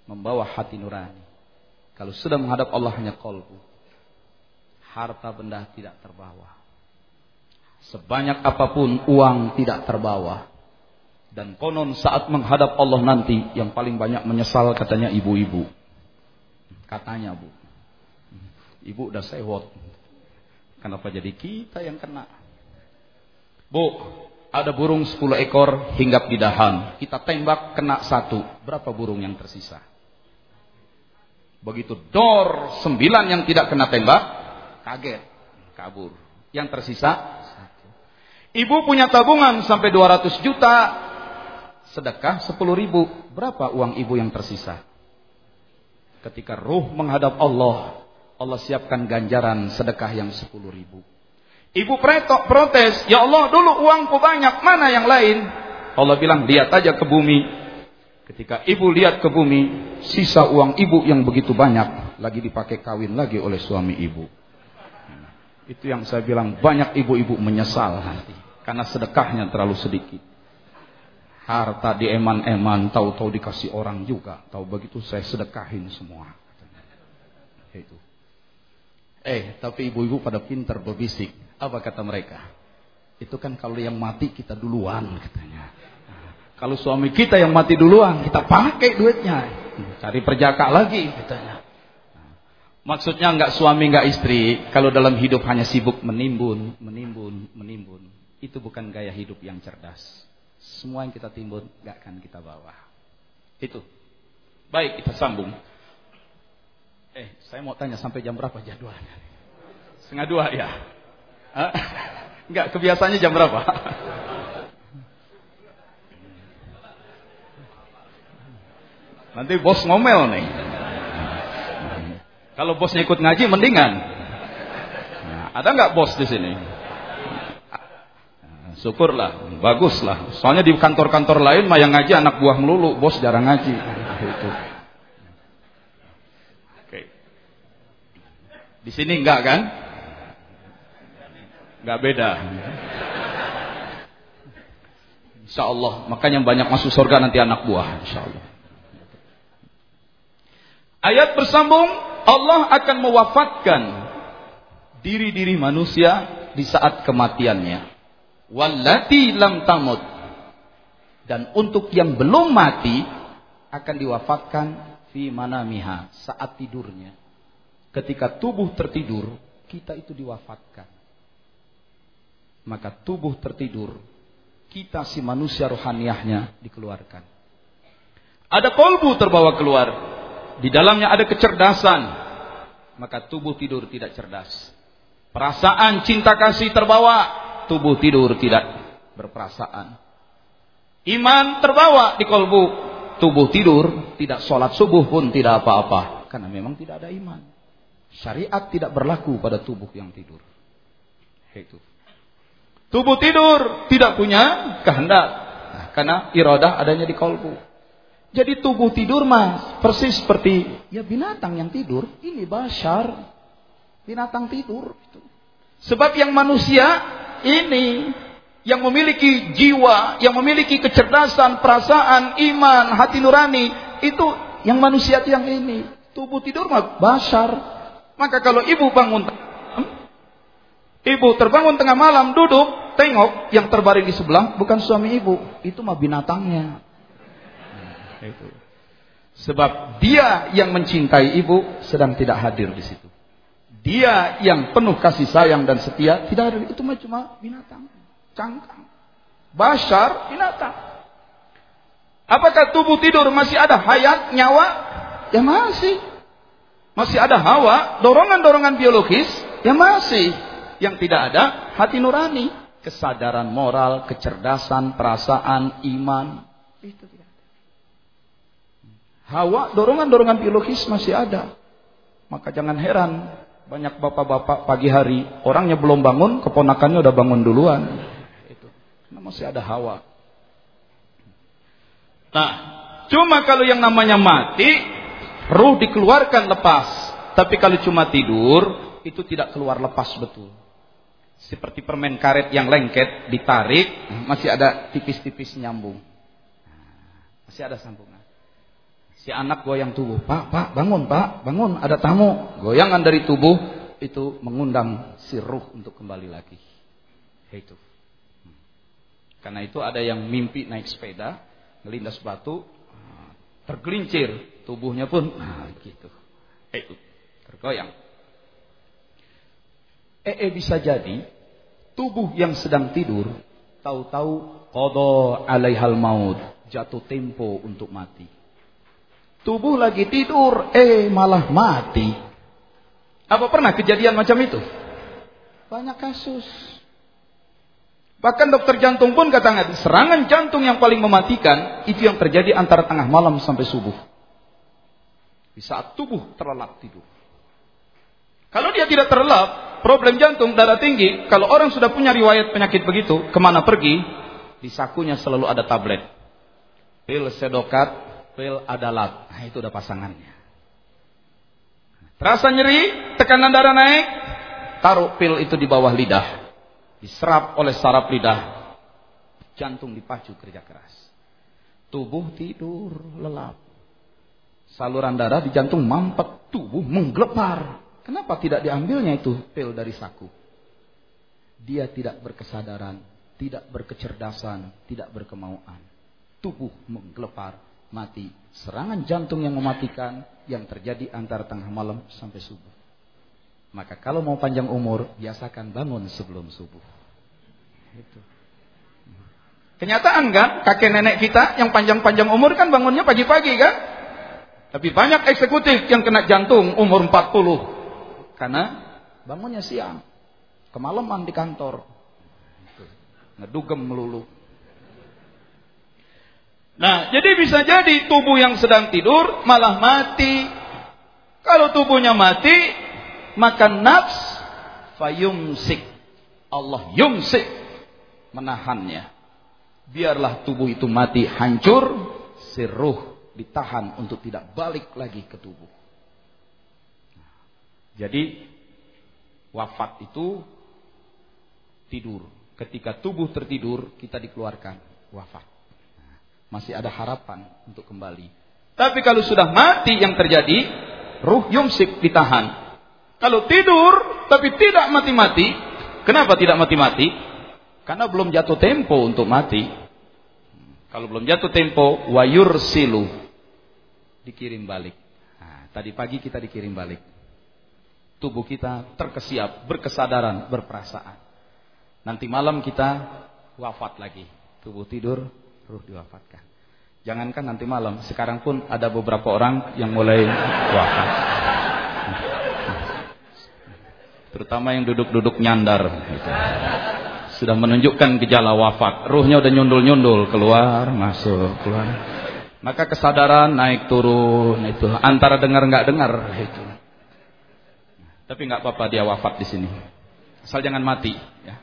Membawa hati nurani. Kalau sudah menghadap Allah hanya kolbu. Harta benda tidak terbawa. Sebanyak apa pun uang tidak terbawa. Dan konon saat menghadap Allah nanti yang paling banyak menyesal katanya ibu-ibu. Katanya bu. Ibu udah sewot. Kenapa jadi kita yang kena? Bu, ada burung 10 ekor hinggap di dahan. Kita tembak kena satu. Berapa burung yang tersisa? Begitu dor sembilan yang tidak kena tembak, kaget, kabur. Yang tersisa. Ibu punya tabungan sampai 200 juta, sedekah 10 ribu. Berapa uang ibu yang tersisa? Ketika ruh menghadap Allah, Allah siapkan ganjaran sedekah yang 10 ribu. Ibu pretok, protes, ya Allah dulu uangku banyak, mana yang lain? Allah bilang, lihat aja ke bumi. Ketika ibu lihat ke bumi, sisa uang ibu yang begitu banyak, lagi dipakai kawin lagi oleh suami ibu. Itu yang saya bilang, banyak ibu-ibu menyesal. Karena sedekahnya terlalu sedikit harta di eman-eman, tahu-tahu dikasih orang juga. Tahu begitu saya sedekahin semua. Itu. Eh, tapi ibu-ibu pada pintar berbisik. Apa kata mereka? Itu kan kalau yang mati kita duluan katanya. kalau suami kita yang mati duluan, kita pakai duitnya. Cari perjaka lagi katanya. Maksudnya enggak suami enggak istri, kalau dalam hidup hanya sibuk menimbun, menimbun, menimbun. Itu bukan gaya hidup yang cerdas. Semua yang kita timbun gak akan kita bawa. Itu. Baik, kita sambung. Eh, saya mau tanya sampai jam berapa jadwalnya? Setengah dua ya? Enggak, kebiasaannya jam berapa? Nanti bos ngomel nih. Kalau bosnya ikut ngaji mendingan. Nah, ada nggak bos di sini? Syukurlah, baguslah. Soalnya di kantor-kantor lain mah yang ngaji anak buah melulu, bos jarang ngaji. Itu. Oke. Di sini enggak kan? Enggak beda. Insya Allah, makanya banyak masuk surga nanti anak buah, insya Allah. Ayat bersambung, Allah akan mewafatkan diri-diri manusia di saat kematiannya. Wallati lam tamut. Dan untuk yang belum mati akan diwafatkan fi manamiha saat tidurnya. Ketika tubuh tertidur, kita itu diwafatkan. Maka tubuh tertidur, kita si manusia rohaniahnya dikeluarkan. Ada kolbu terbawa keluar. Di dalamnya ada kecerdasan. Maka tubuh tidur tidak cerdas. Perasaan cinta kasih terbawa tubuh tidur tidak berperasaan. Iman terbawa di kolbu, tubuh tidur tidak sholat subuh pun tidak apa-apa. Karena memang tidak ada iman. Syariat tidak berlaku pada tubuh yang tidur. Itu. Tubuh tidur tidak punya kehendak. Nah, karena iradah adanya di kolbu. Jadi tubuh tidur mas persis seperti ya binatang yang tidur. Ini basar. Binatang tidur. Sebab yang manusia ini yang memiliki jiwa, yang memiliki kecerdasan, perasaan, iman, hati nurani, itu yang manusia yang ini. Tubuh tidur mah basar. Maka kalau ibu bangun hmm? Ibu terbangun tengah malam duduk, tengok yang terbaring di sebelah bukan suami ibu, itu mah binatangnya. Sebab dia yang mencintai ibu sedang tidak hadir di situ. Dia yang penuh kasih sayang dan setia tidak ada itu mah cuma binatang, cangkang. Bashar binatang. Apakah tubuh tidur masih ada hayat, nyawa? Ya masih. Masih ada hawa, dorongan-dorongan biologis? Ya masih. Yang tidak ada hati nurani, kesadaran moral, kecerdasan, perasaan, iman. Itu tidak ada. Hawa, dorongan-dorongan biologis masih ada. Maka jangan heran banyak bapak-bapak pagi hari, orangnya belum bangun, keponakannya udah bangun duluan. Itu. Masih ada hawa. Nah, cuma kalau yang namanya mati, ruh dikeluarkan lepas. Tapi kalau cuma tidur, itu tidak keluar lepas betul. Seperti permen karet yang lengket, ditarik, masih ada tipis-tipis nyambung. Masih ada sambungan. Si anak goyang tubuh. Pak, pak, bangun pak, bangun, ada tamu. Goyangan dari tubuh itu mengundang si ruh untuk kembali lagi. Itu. Hmm. Karena itu ada yang mimpi naik sepeda, melindas batu, tergelincir, tubuhnya pun nah, gitu. Itu tergoyang. ee bisa jadi tubuh yang sedang tidur tahu-tahu qada alaihal maut, jatuh tempo untuk mati. Tubuh lagi tidur, eh malah mati. Apa pernah kejadian macam itu? Banyak kasus. Bahkan dokter jantung pun katakan, serangan jantung yang paling mematikan itu yang terjadi antara tengah malam sampai subuh. Di saat tubuh terlelap tidur. Kalau dia tidak terlelap, problem jantung, darah tinggi, kalau orang sudah punya riwayat penyakit begitu, ke mana pergi? Di sakunya selalu ada tablet. Pil sedokat, pil adalah nah itu udah pasangannya. Terasa nyeri tekanan darah naik taruh pil itu di bawah lidah. Diserap oleh saraf lidah. Jantung dipacu kerja keras. Tubuh tidur lelap. Saluran darah di jantung mampet tubuh menggelepar kenapa tidak diambilnya itu pil dari saku? Dia tidak berkesadaran tidak berkecerdasan tidak berkemauan. Tubuh menggelepar mati. Serangan jantung yang mematikan yang terjadi antara tengah malam sampai subuh. Maka kalau mau panjang umur, biasakan bangun sebelum subuh. Itu. Kenyataan kan, kakek nenek kita yang panjang-panjang umur kan bangunnya pagi-pagi kan? Tapi banyak eksekutif yang kena jantung umur 40. Karena bangunnya siang. Kemalaman di kantor. Ngedugem melulu. Nah, jadi bisa jadi tubuh yang sedang tidur malah mati. Kalau tubuhnya mati, maka nafs fayumsik. Allah yumsik. menahannya. Biarlah tubuh itu mati hancur, sirruh ditahan untuk tidak balik lagi ke tubuh. Jadi wafat itu tidur. Ketika tubuh tertidur, kita dikeluarkan wafat. Masih ada harapan untuk kembali. Tapi kalau sudah mati yang terjadi, ruh yumsik ditahan. Kalau tidur tapi tidak mati-mati, kenapa tidak mati-mati? Karena belum jatuh tempo untuk mati. Kalau belum jatuh tempo, wayur silu dikirim balik. Nah, tadi pagi kita dikirim balik. Tubuh kita terkesiap, berkesadaran, berperasaan. Nanti malam kita wafat lagi. Tubuh tidur, ruh diwafatkan. Jangankan nanti malam, sekarang pun ada beberapa orang yang mulai wafat. Terutama yang duduk-duduk nyandar gitu. sudah menunjukkan gejala wafat. Ruhnya udah nyundul-nyundul keluar masuk keluar. Maka kesadaran naik turun itu. Antara dengar nggak dengar itu. Tapi nggak apa-apa dia wafat di sini. Asal jangan mati ya.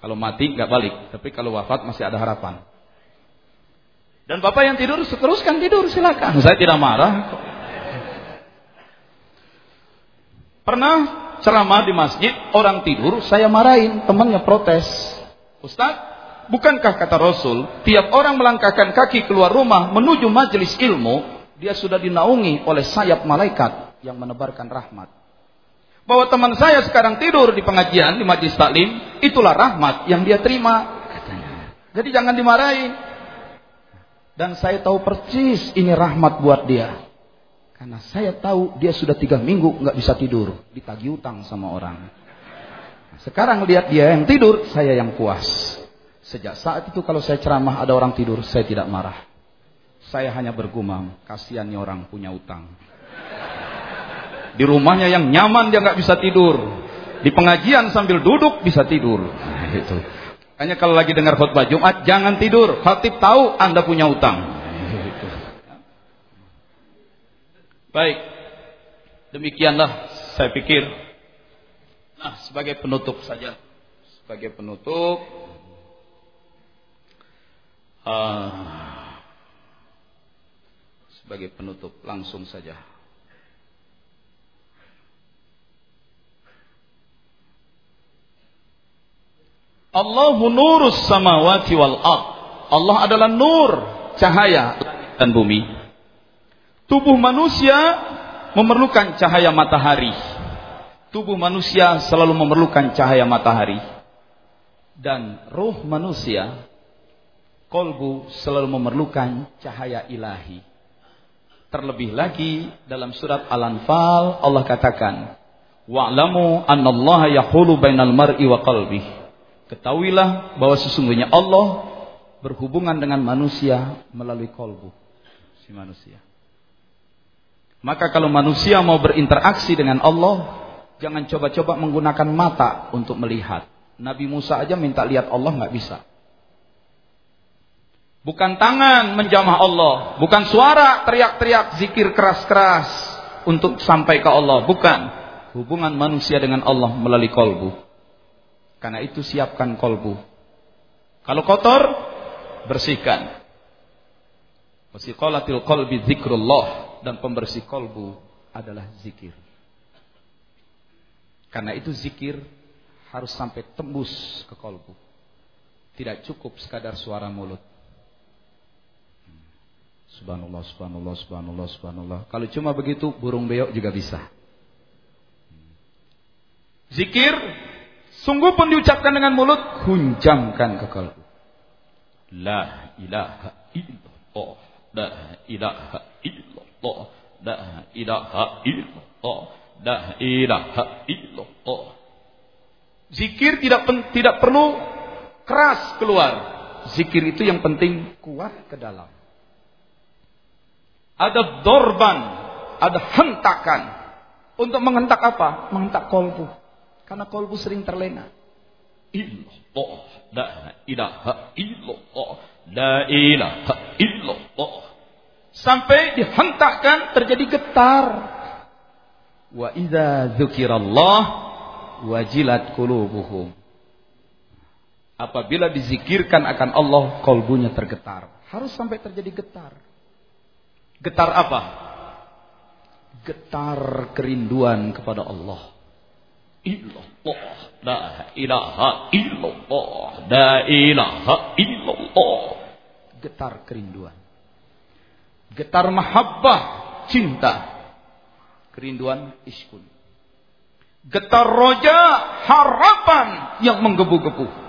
Kalau mati nggak balik. Tapi kalau wafat masih ada harapan dan bapak yang tidur teruskan tidur silakan saya tidak marah pernah ceramah di masjid, orang tidur, saya marahin, temannya protes. Ustaz, bukankah kata Rasul, tiap orang melangkahkan kaki keluar rumah menuju majelis ilmu, dia sudah dinaungi oleh sayap malaikat yang menebarkan rahmat. Bahwa teman saya sekarang tidur di pengajian, di majlis taklim, itulah rahmat yang dia terima. Katanya. Jadi jangan dimarahi. Dan saya tahu persis ini rahmat buat dia. Karena saya tahu dia sudah tiga minggu nggak bisa tidur, ditagih utang sama orang. Sekarang lihat dia yang tidur, saya yang puas. Sejak saat itu kalau saya ceramah ada orang tidur, saya tidak marah. Saya hanya bergumam, kasihannya orang punya utang. Di rumahnya yang nyaman dia nggak bisa tidur. Di pengajian sambil duduk bisa tidur. Nah, itu. Hanya kalau lagi dengar khutbah Jumat jangan tidur. Khatib tahu Anda punya utang. Baik. Demikianlah saya pikir. Nah, sebagai penutup saja. Sebagai penutup. Uh, sebagai penutup langsung saja. Allahu nurus samawati wal ard. Allah adalah nur, cahaya dan bumi. Tubuh manusia memerlukan cahaya matahari. Tubuh manusia selalu memerlukan cahaya matahari. Dan roh manusia, kolbu selalu memerlukan cahaya ilahi. Terlebih lagi dalam surat Al-Anfal Allah katakan, Wa'lamu annallaha yahulu bainal mar'i wa qalbih. Ketahuilah bahwa sesungguhnya Allah berhubungan dengan manusia melalui kolbu si manusia. Maka kalau manusia mau berinteraksi dengan Allah, jangan coba-coba menggunakan mata untuk melihat. Nabi Musa aja minta lihat Allah nggak bisa. Bukan tangan menjamah Allah, bukan suara teriak-teriak zikir keras-keras untuk sampai ke Allah, bukan. Hubungan manusia dengan Allah melalui kolbu. Karena itu siapkan kolbu. Kalau kotor, bersihkan. Wasiqalatil qalbi zikrullah dan pembersih kolbu adalah zikir. Karena itu zikir harus sampai tembus ke kolbu. Tidak cukup sekadar suara mulut. Subhanallah, subhanallah, subhanallah, subhanallah. Kalau cuma begitu, burung beok juga bisa. Zikir, sungguh pun diucapkan dengan mulut, hunjamkan ke kalbu. La ilaha illallah, la ilaha illallah. la ilaha illallah la ilaha illallah. Zikir tidak tidak perlu keras keluar. Zikir itu yang penting kuat ke dalam. Ada dorban ada hentakan. Untuk menghentak apa? Menghentak kolbu karena kolbu sering terlena illallah la ilaha illallah la ilaha illallah sampai dihentakkan terjadi getar. Wa idza dzukirallah wajilat qulubuhum. Apabila dizikirkan akan Allah, kolbunya tergetar. Harus sampai terjadi getar. Getar apa? Getar kerinduan kepada Allah. Illallah, la ilaha illallah, la ilaha illallah. Getar kerinduan. Getar mahabbah, cinta. Kerinduan iskun. Getar roja, harapan yang menggebu-gebu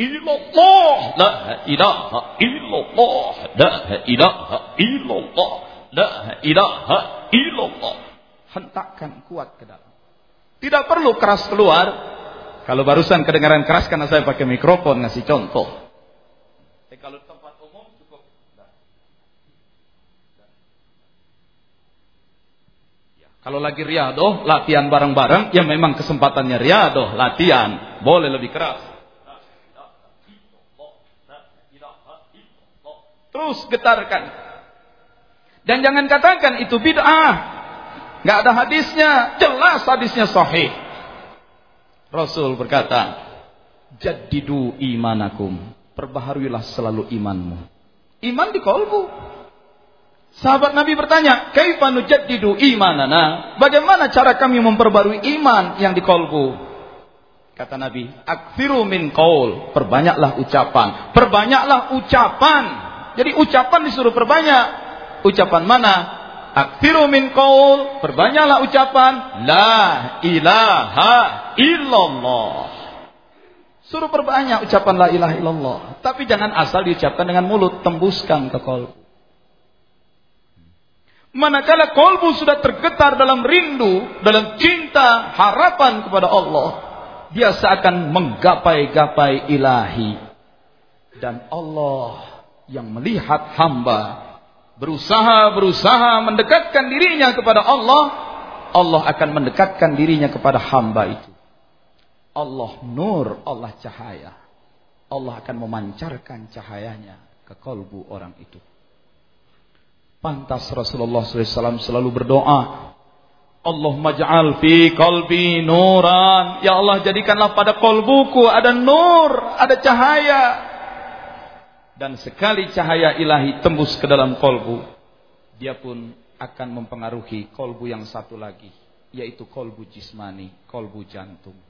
illallah la ilaha illallah la ilaha illallah la ilaha illallah hentakkan kuat ke dalam tidak perlu keras keluar. Kalau barusan kedengaran keras karena saya pakai mikrofon ngasih contoh. Tapi kalau tempat umum cukup. Ya, kalau lagi riadoh latihan bareng-bareng ya memang kesempatannya riadoh latihan. Boleh lebih keras. Terus getarkan. Dan jangan katakan itu bid'ah. Nggak ada hadisnya. Jelas hadisnya sahih. Rasul berkata, Jadidu imanakum. Perbaharuilah selalu imanmu. Iman di kolbu. Sahabat Nabi bertanya, Kaifa nujaddidu imanana? Bagaimana cara kami memperbarui iman yang di kolbu? Kata Nabi, Akfiru min qaul. Perbanyaklah ucapan. Perbanyaklah ucapan. Jadi ucapan disuruh perbanyak. Ucapan mana? Aktiru min qaul, perbanyaklah ucapan la ilaha illallah. Suruh perbanyak ucapan la ilaha illallah, tapi jangan asal diucapkan dengan mulut, tembuskan ke kolbu. Manakala kolbu sudah tergetar dalam rindu, dalam cinta, harapan kepada Allah, dia seakan menggapai-gapai ilahi. Dan Allah yang melihat hamba berusaha-berusaha mendekatkan dirinya kepada Allah, Allah akan mendekatkan dirinya kepada hamba itu. Allah nur, Allah cahaya. Allah akan memancarkan cahayanya ke kalbu orang itu. Pantas Rasulullah SAW selalu berdoa. Allah maj'al fi kalbi nuran. Ya Allah jadikanlah pada kalbuku ada nur, ada cahaya dan sekali cahaya ilahi tembus ke dalam kolbu, dia pun akan mempengaruhi kolbu yang satu lagi, yaitu kolbu jismani, kolbu jantung.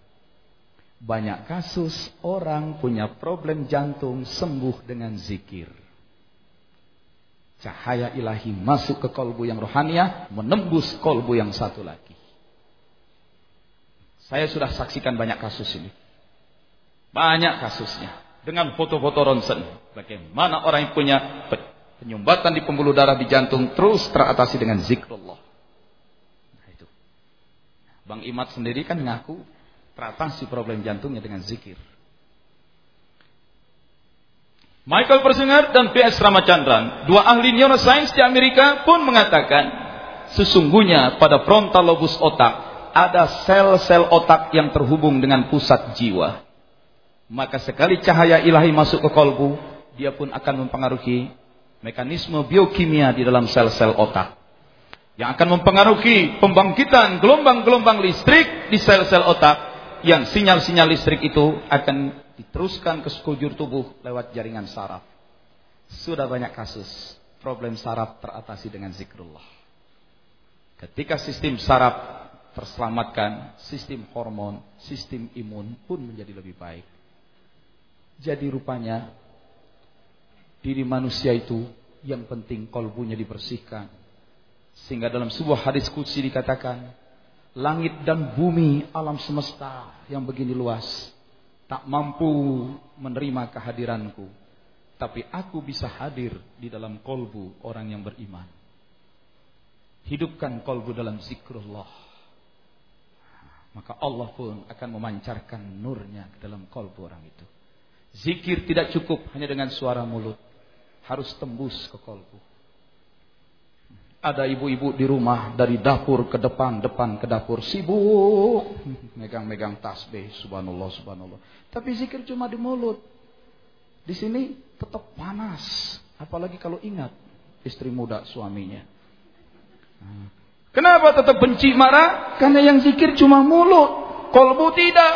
Banyak kasus orang punya problem jantung sembuh dengan zikir. Cahaya ilahi masuk ke kolbu yang rohaniah, menembus kolbu yang satu lagi. Saya sudah saksikan banyak kasus ini. Banyak kasusnya dengan foto-foto ronsen. Bagaimana orang yang punya penyumbatan di pembuluh darah di jantung terus teratasi dengan zikrullah. Nah itu. Bang Imat sendiri kan ngaku teratasi problem jantungnya dengan zikir. Michael Persinger dan P.S. Ramachandran, dua ahli neuroscience di Amerika pun mengatakan sesungguhnya pada frontal lobus otak ada sel-sel otak yang terhubung dengan pusat jiwa. Maka sekali cahaya ilahi masuk ke kolbu, dia pun akan mempengaruhi mekanisme biokimia di dalam sel-sel otak. Yang akan mempengaruhi pembangkitan gelombang-gelombang listrik di sel-sel otak. Yang sinyal-sinyal listrik itu akan diteruskan ke sekujur tubuh lewat jaringan saraf. Sudah banyak kasus problem saraf teratasi dengan zikrullah. Ketika sistem saraf terselamatkan, sistem hormon, sistem imun pun menjadi lebih baik. Jadi rupanya diri manusia itu yang penting kolbunya dibersihkan. Sehingga dalam sebuah hadis kudsi dikatakan, langit dan bumi alam semesta yang begini luas tak mampu menerima kehadiranku. Tapi aku bisa hadir di dalam kolbu orang yang beriman. Hidupkan kolbu dalam zikrullah. Maka Allah pun akan memancarkan nurnya ke dalam kolbu orang itu. Zikir tidak cukup hanya dengan suara mulut. Harus tembus ke kolbu. Ada ibu-ibu di rumah dari dapur ke depan, depan ke dapur sibuk megang-megang tasbih, subhanallah, subhanallah. Tapi zikir cuma di mulut. Di sini tetap panas, apalagi kalau ingat istri muda suaminya. Kenapa tetap benci marah? Karena yang zikir cuma mulut, kolbu tidak.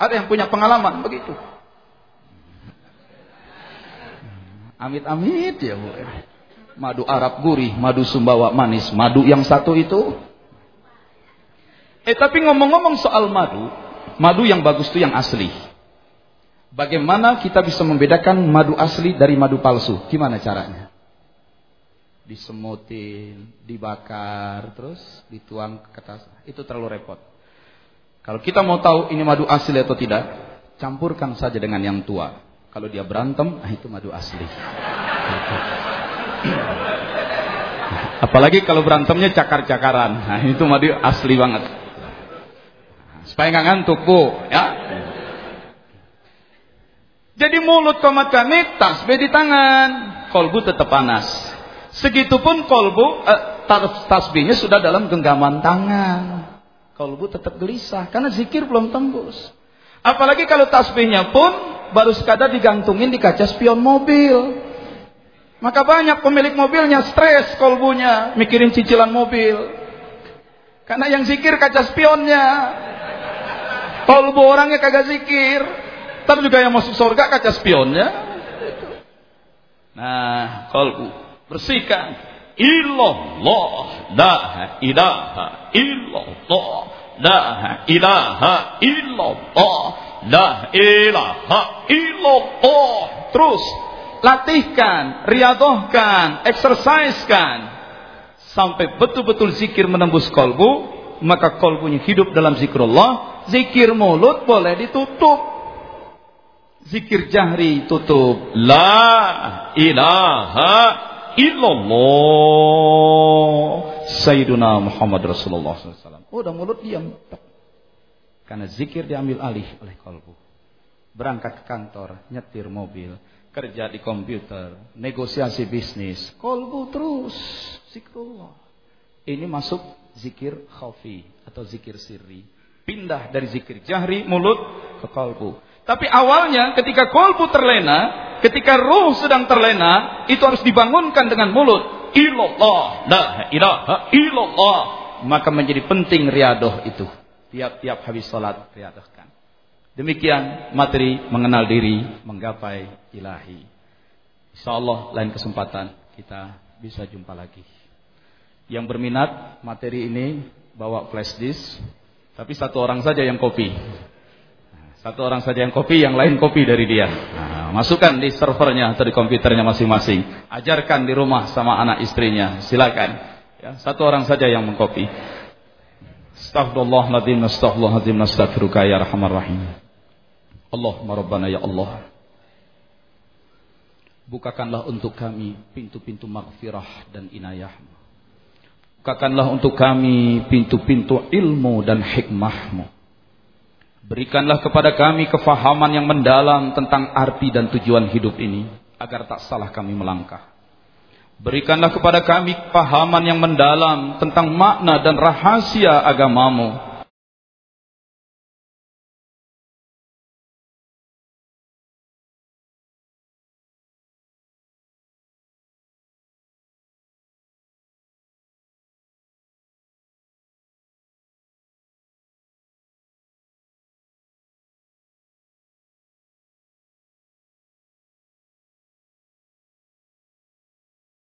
Ada yang punya pengalaman begitu. Amit-amit ya Bu. Madu Arab gurih, madu Sumbawa manis, madu yang satu itu. Eh tapi ngomong-ngomong soal madu, madu yang bagus itu yang asli. Bagaimana kita bisa membedakan madu asli dari madu palsu? Gimana caranya? Disemutin, dibakar, terus dituang ke kertas. Itu terlalu repot. Kalau kita mau tahu ini madu asli atau tidak, campurkan saja dengan yang tua. Kalau dia berantem, ah itu madu asli. (laughs) Apalagi kalau berantemnya cakar-cakaran. Nah, itu madu asli banget. Supaya nggak ngantuk, Bu, ya. Jadi mulut komat kami tasbih di tangan, kolbu tetap panas. Segitupun kolbu eh, tasbihnya sudah dalam genggaman tangan. Kolbu tetap gelisah karena zikir belum tembus. Apalagi kalau tasbihnya pun baru sekadar digantungin di kaca spion mobil. Maka banyak pemilik mobilnya stres kolbunya, mikirin cicilan mobil. Karena yang zikir kaca spionnya. Kolbu orangnya kagak zikir. Tapi juga yang masuk surga kaca spionnya. Nah, kolbu bersihkan. Illallah, la ilaha illallah, la ilaha illallah. La ilaha illallah. Terus latihkan, riadohkan, eksersiskan sampai betul-betul zikir menembus kolbu, maka kolbunya hidup dalam zikrullah. Zikir mulut boleh ditutup. Zikir jahri tutup. La ilaha illallah. Sayyiduna Muhammad Rasulullah SAW. Udah mulut diam. Karena zikir diambil alih oleh kolbu. Berangkat ke kantor, nyetir mobil, kerja di komputer, negosiasi bisnis, kolbu terus zikrullah. Ini masuk zikir khafi atau zikir sirri. Pindah dari zikir jahri mulut ke kolbu. Tapi awalnya ketika kolbu terlena, ketika ruh sedang terlena, itu harus dibangunkan dengan mulut. Ilallah, la ilaha illallah. Maka menjadi penting riadoh itu tiap-tiap habis sholat riadahkan. Demikian materi mengenal diri, menggapai ilahi. Insya Allah lain kesempatan kita bisa jumpa lagi. Yang berminat materi ini bawa flash disk, tapi satu orang saja yang kopi. Satu orang saja yang kopi, yang lain kopi dari dia. Nah, masukkan di servernya atau di komputernya masing-masing. Ajarkan di rumah sama anak istrinya. Silakan. Ya, satu orang saja yang mengkopi. Astaghfirullahaladzim, astaghfirullahaladzim, astaghfiruka ya rahman rahim. Allahumma rabbana ya Allah. Bukakanlah untuk kami pintu-pintu maghfirah dan inayahmu. Bukakanlah untuk kami pintu-pintu ilmu dan hikmahmu. Berikanlah kepada kami kefahaman yang mendalam tentang arti dan tujuan hidup ini. Agar tak salah kami melangkah. Berikanlah kepada kami pahaman yang mendalam tentang makna dan rahasia agamamu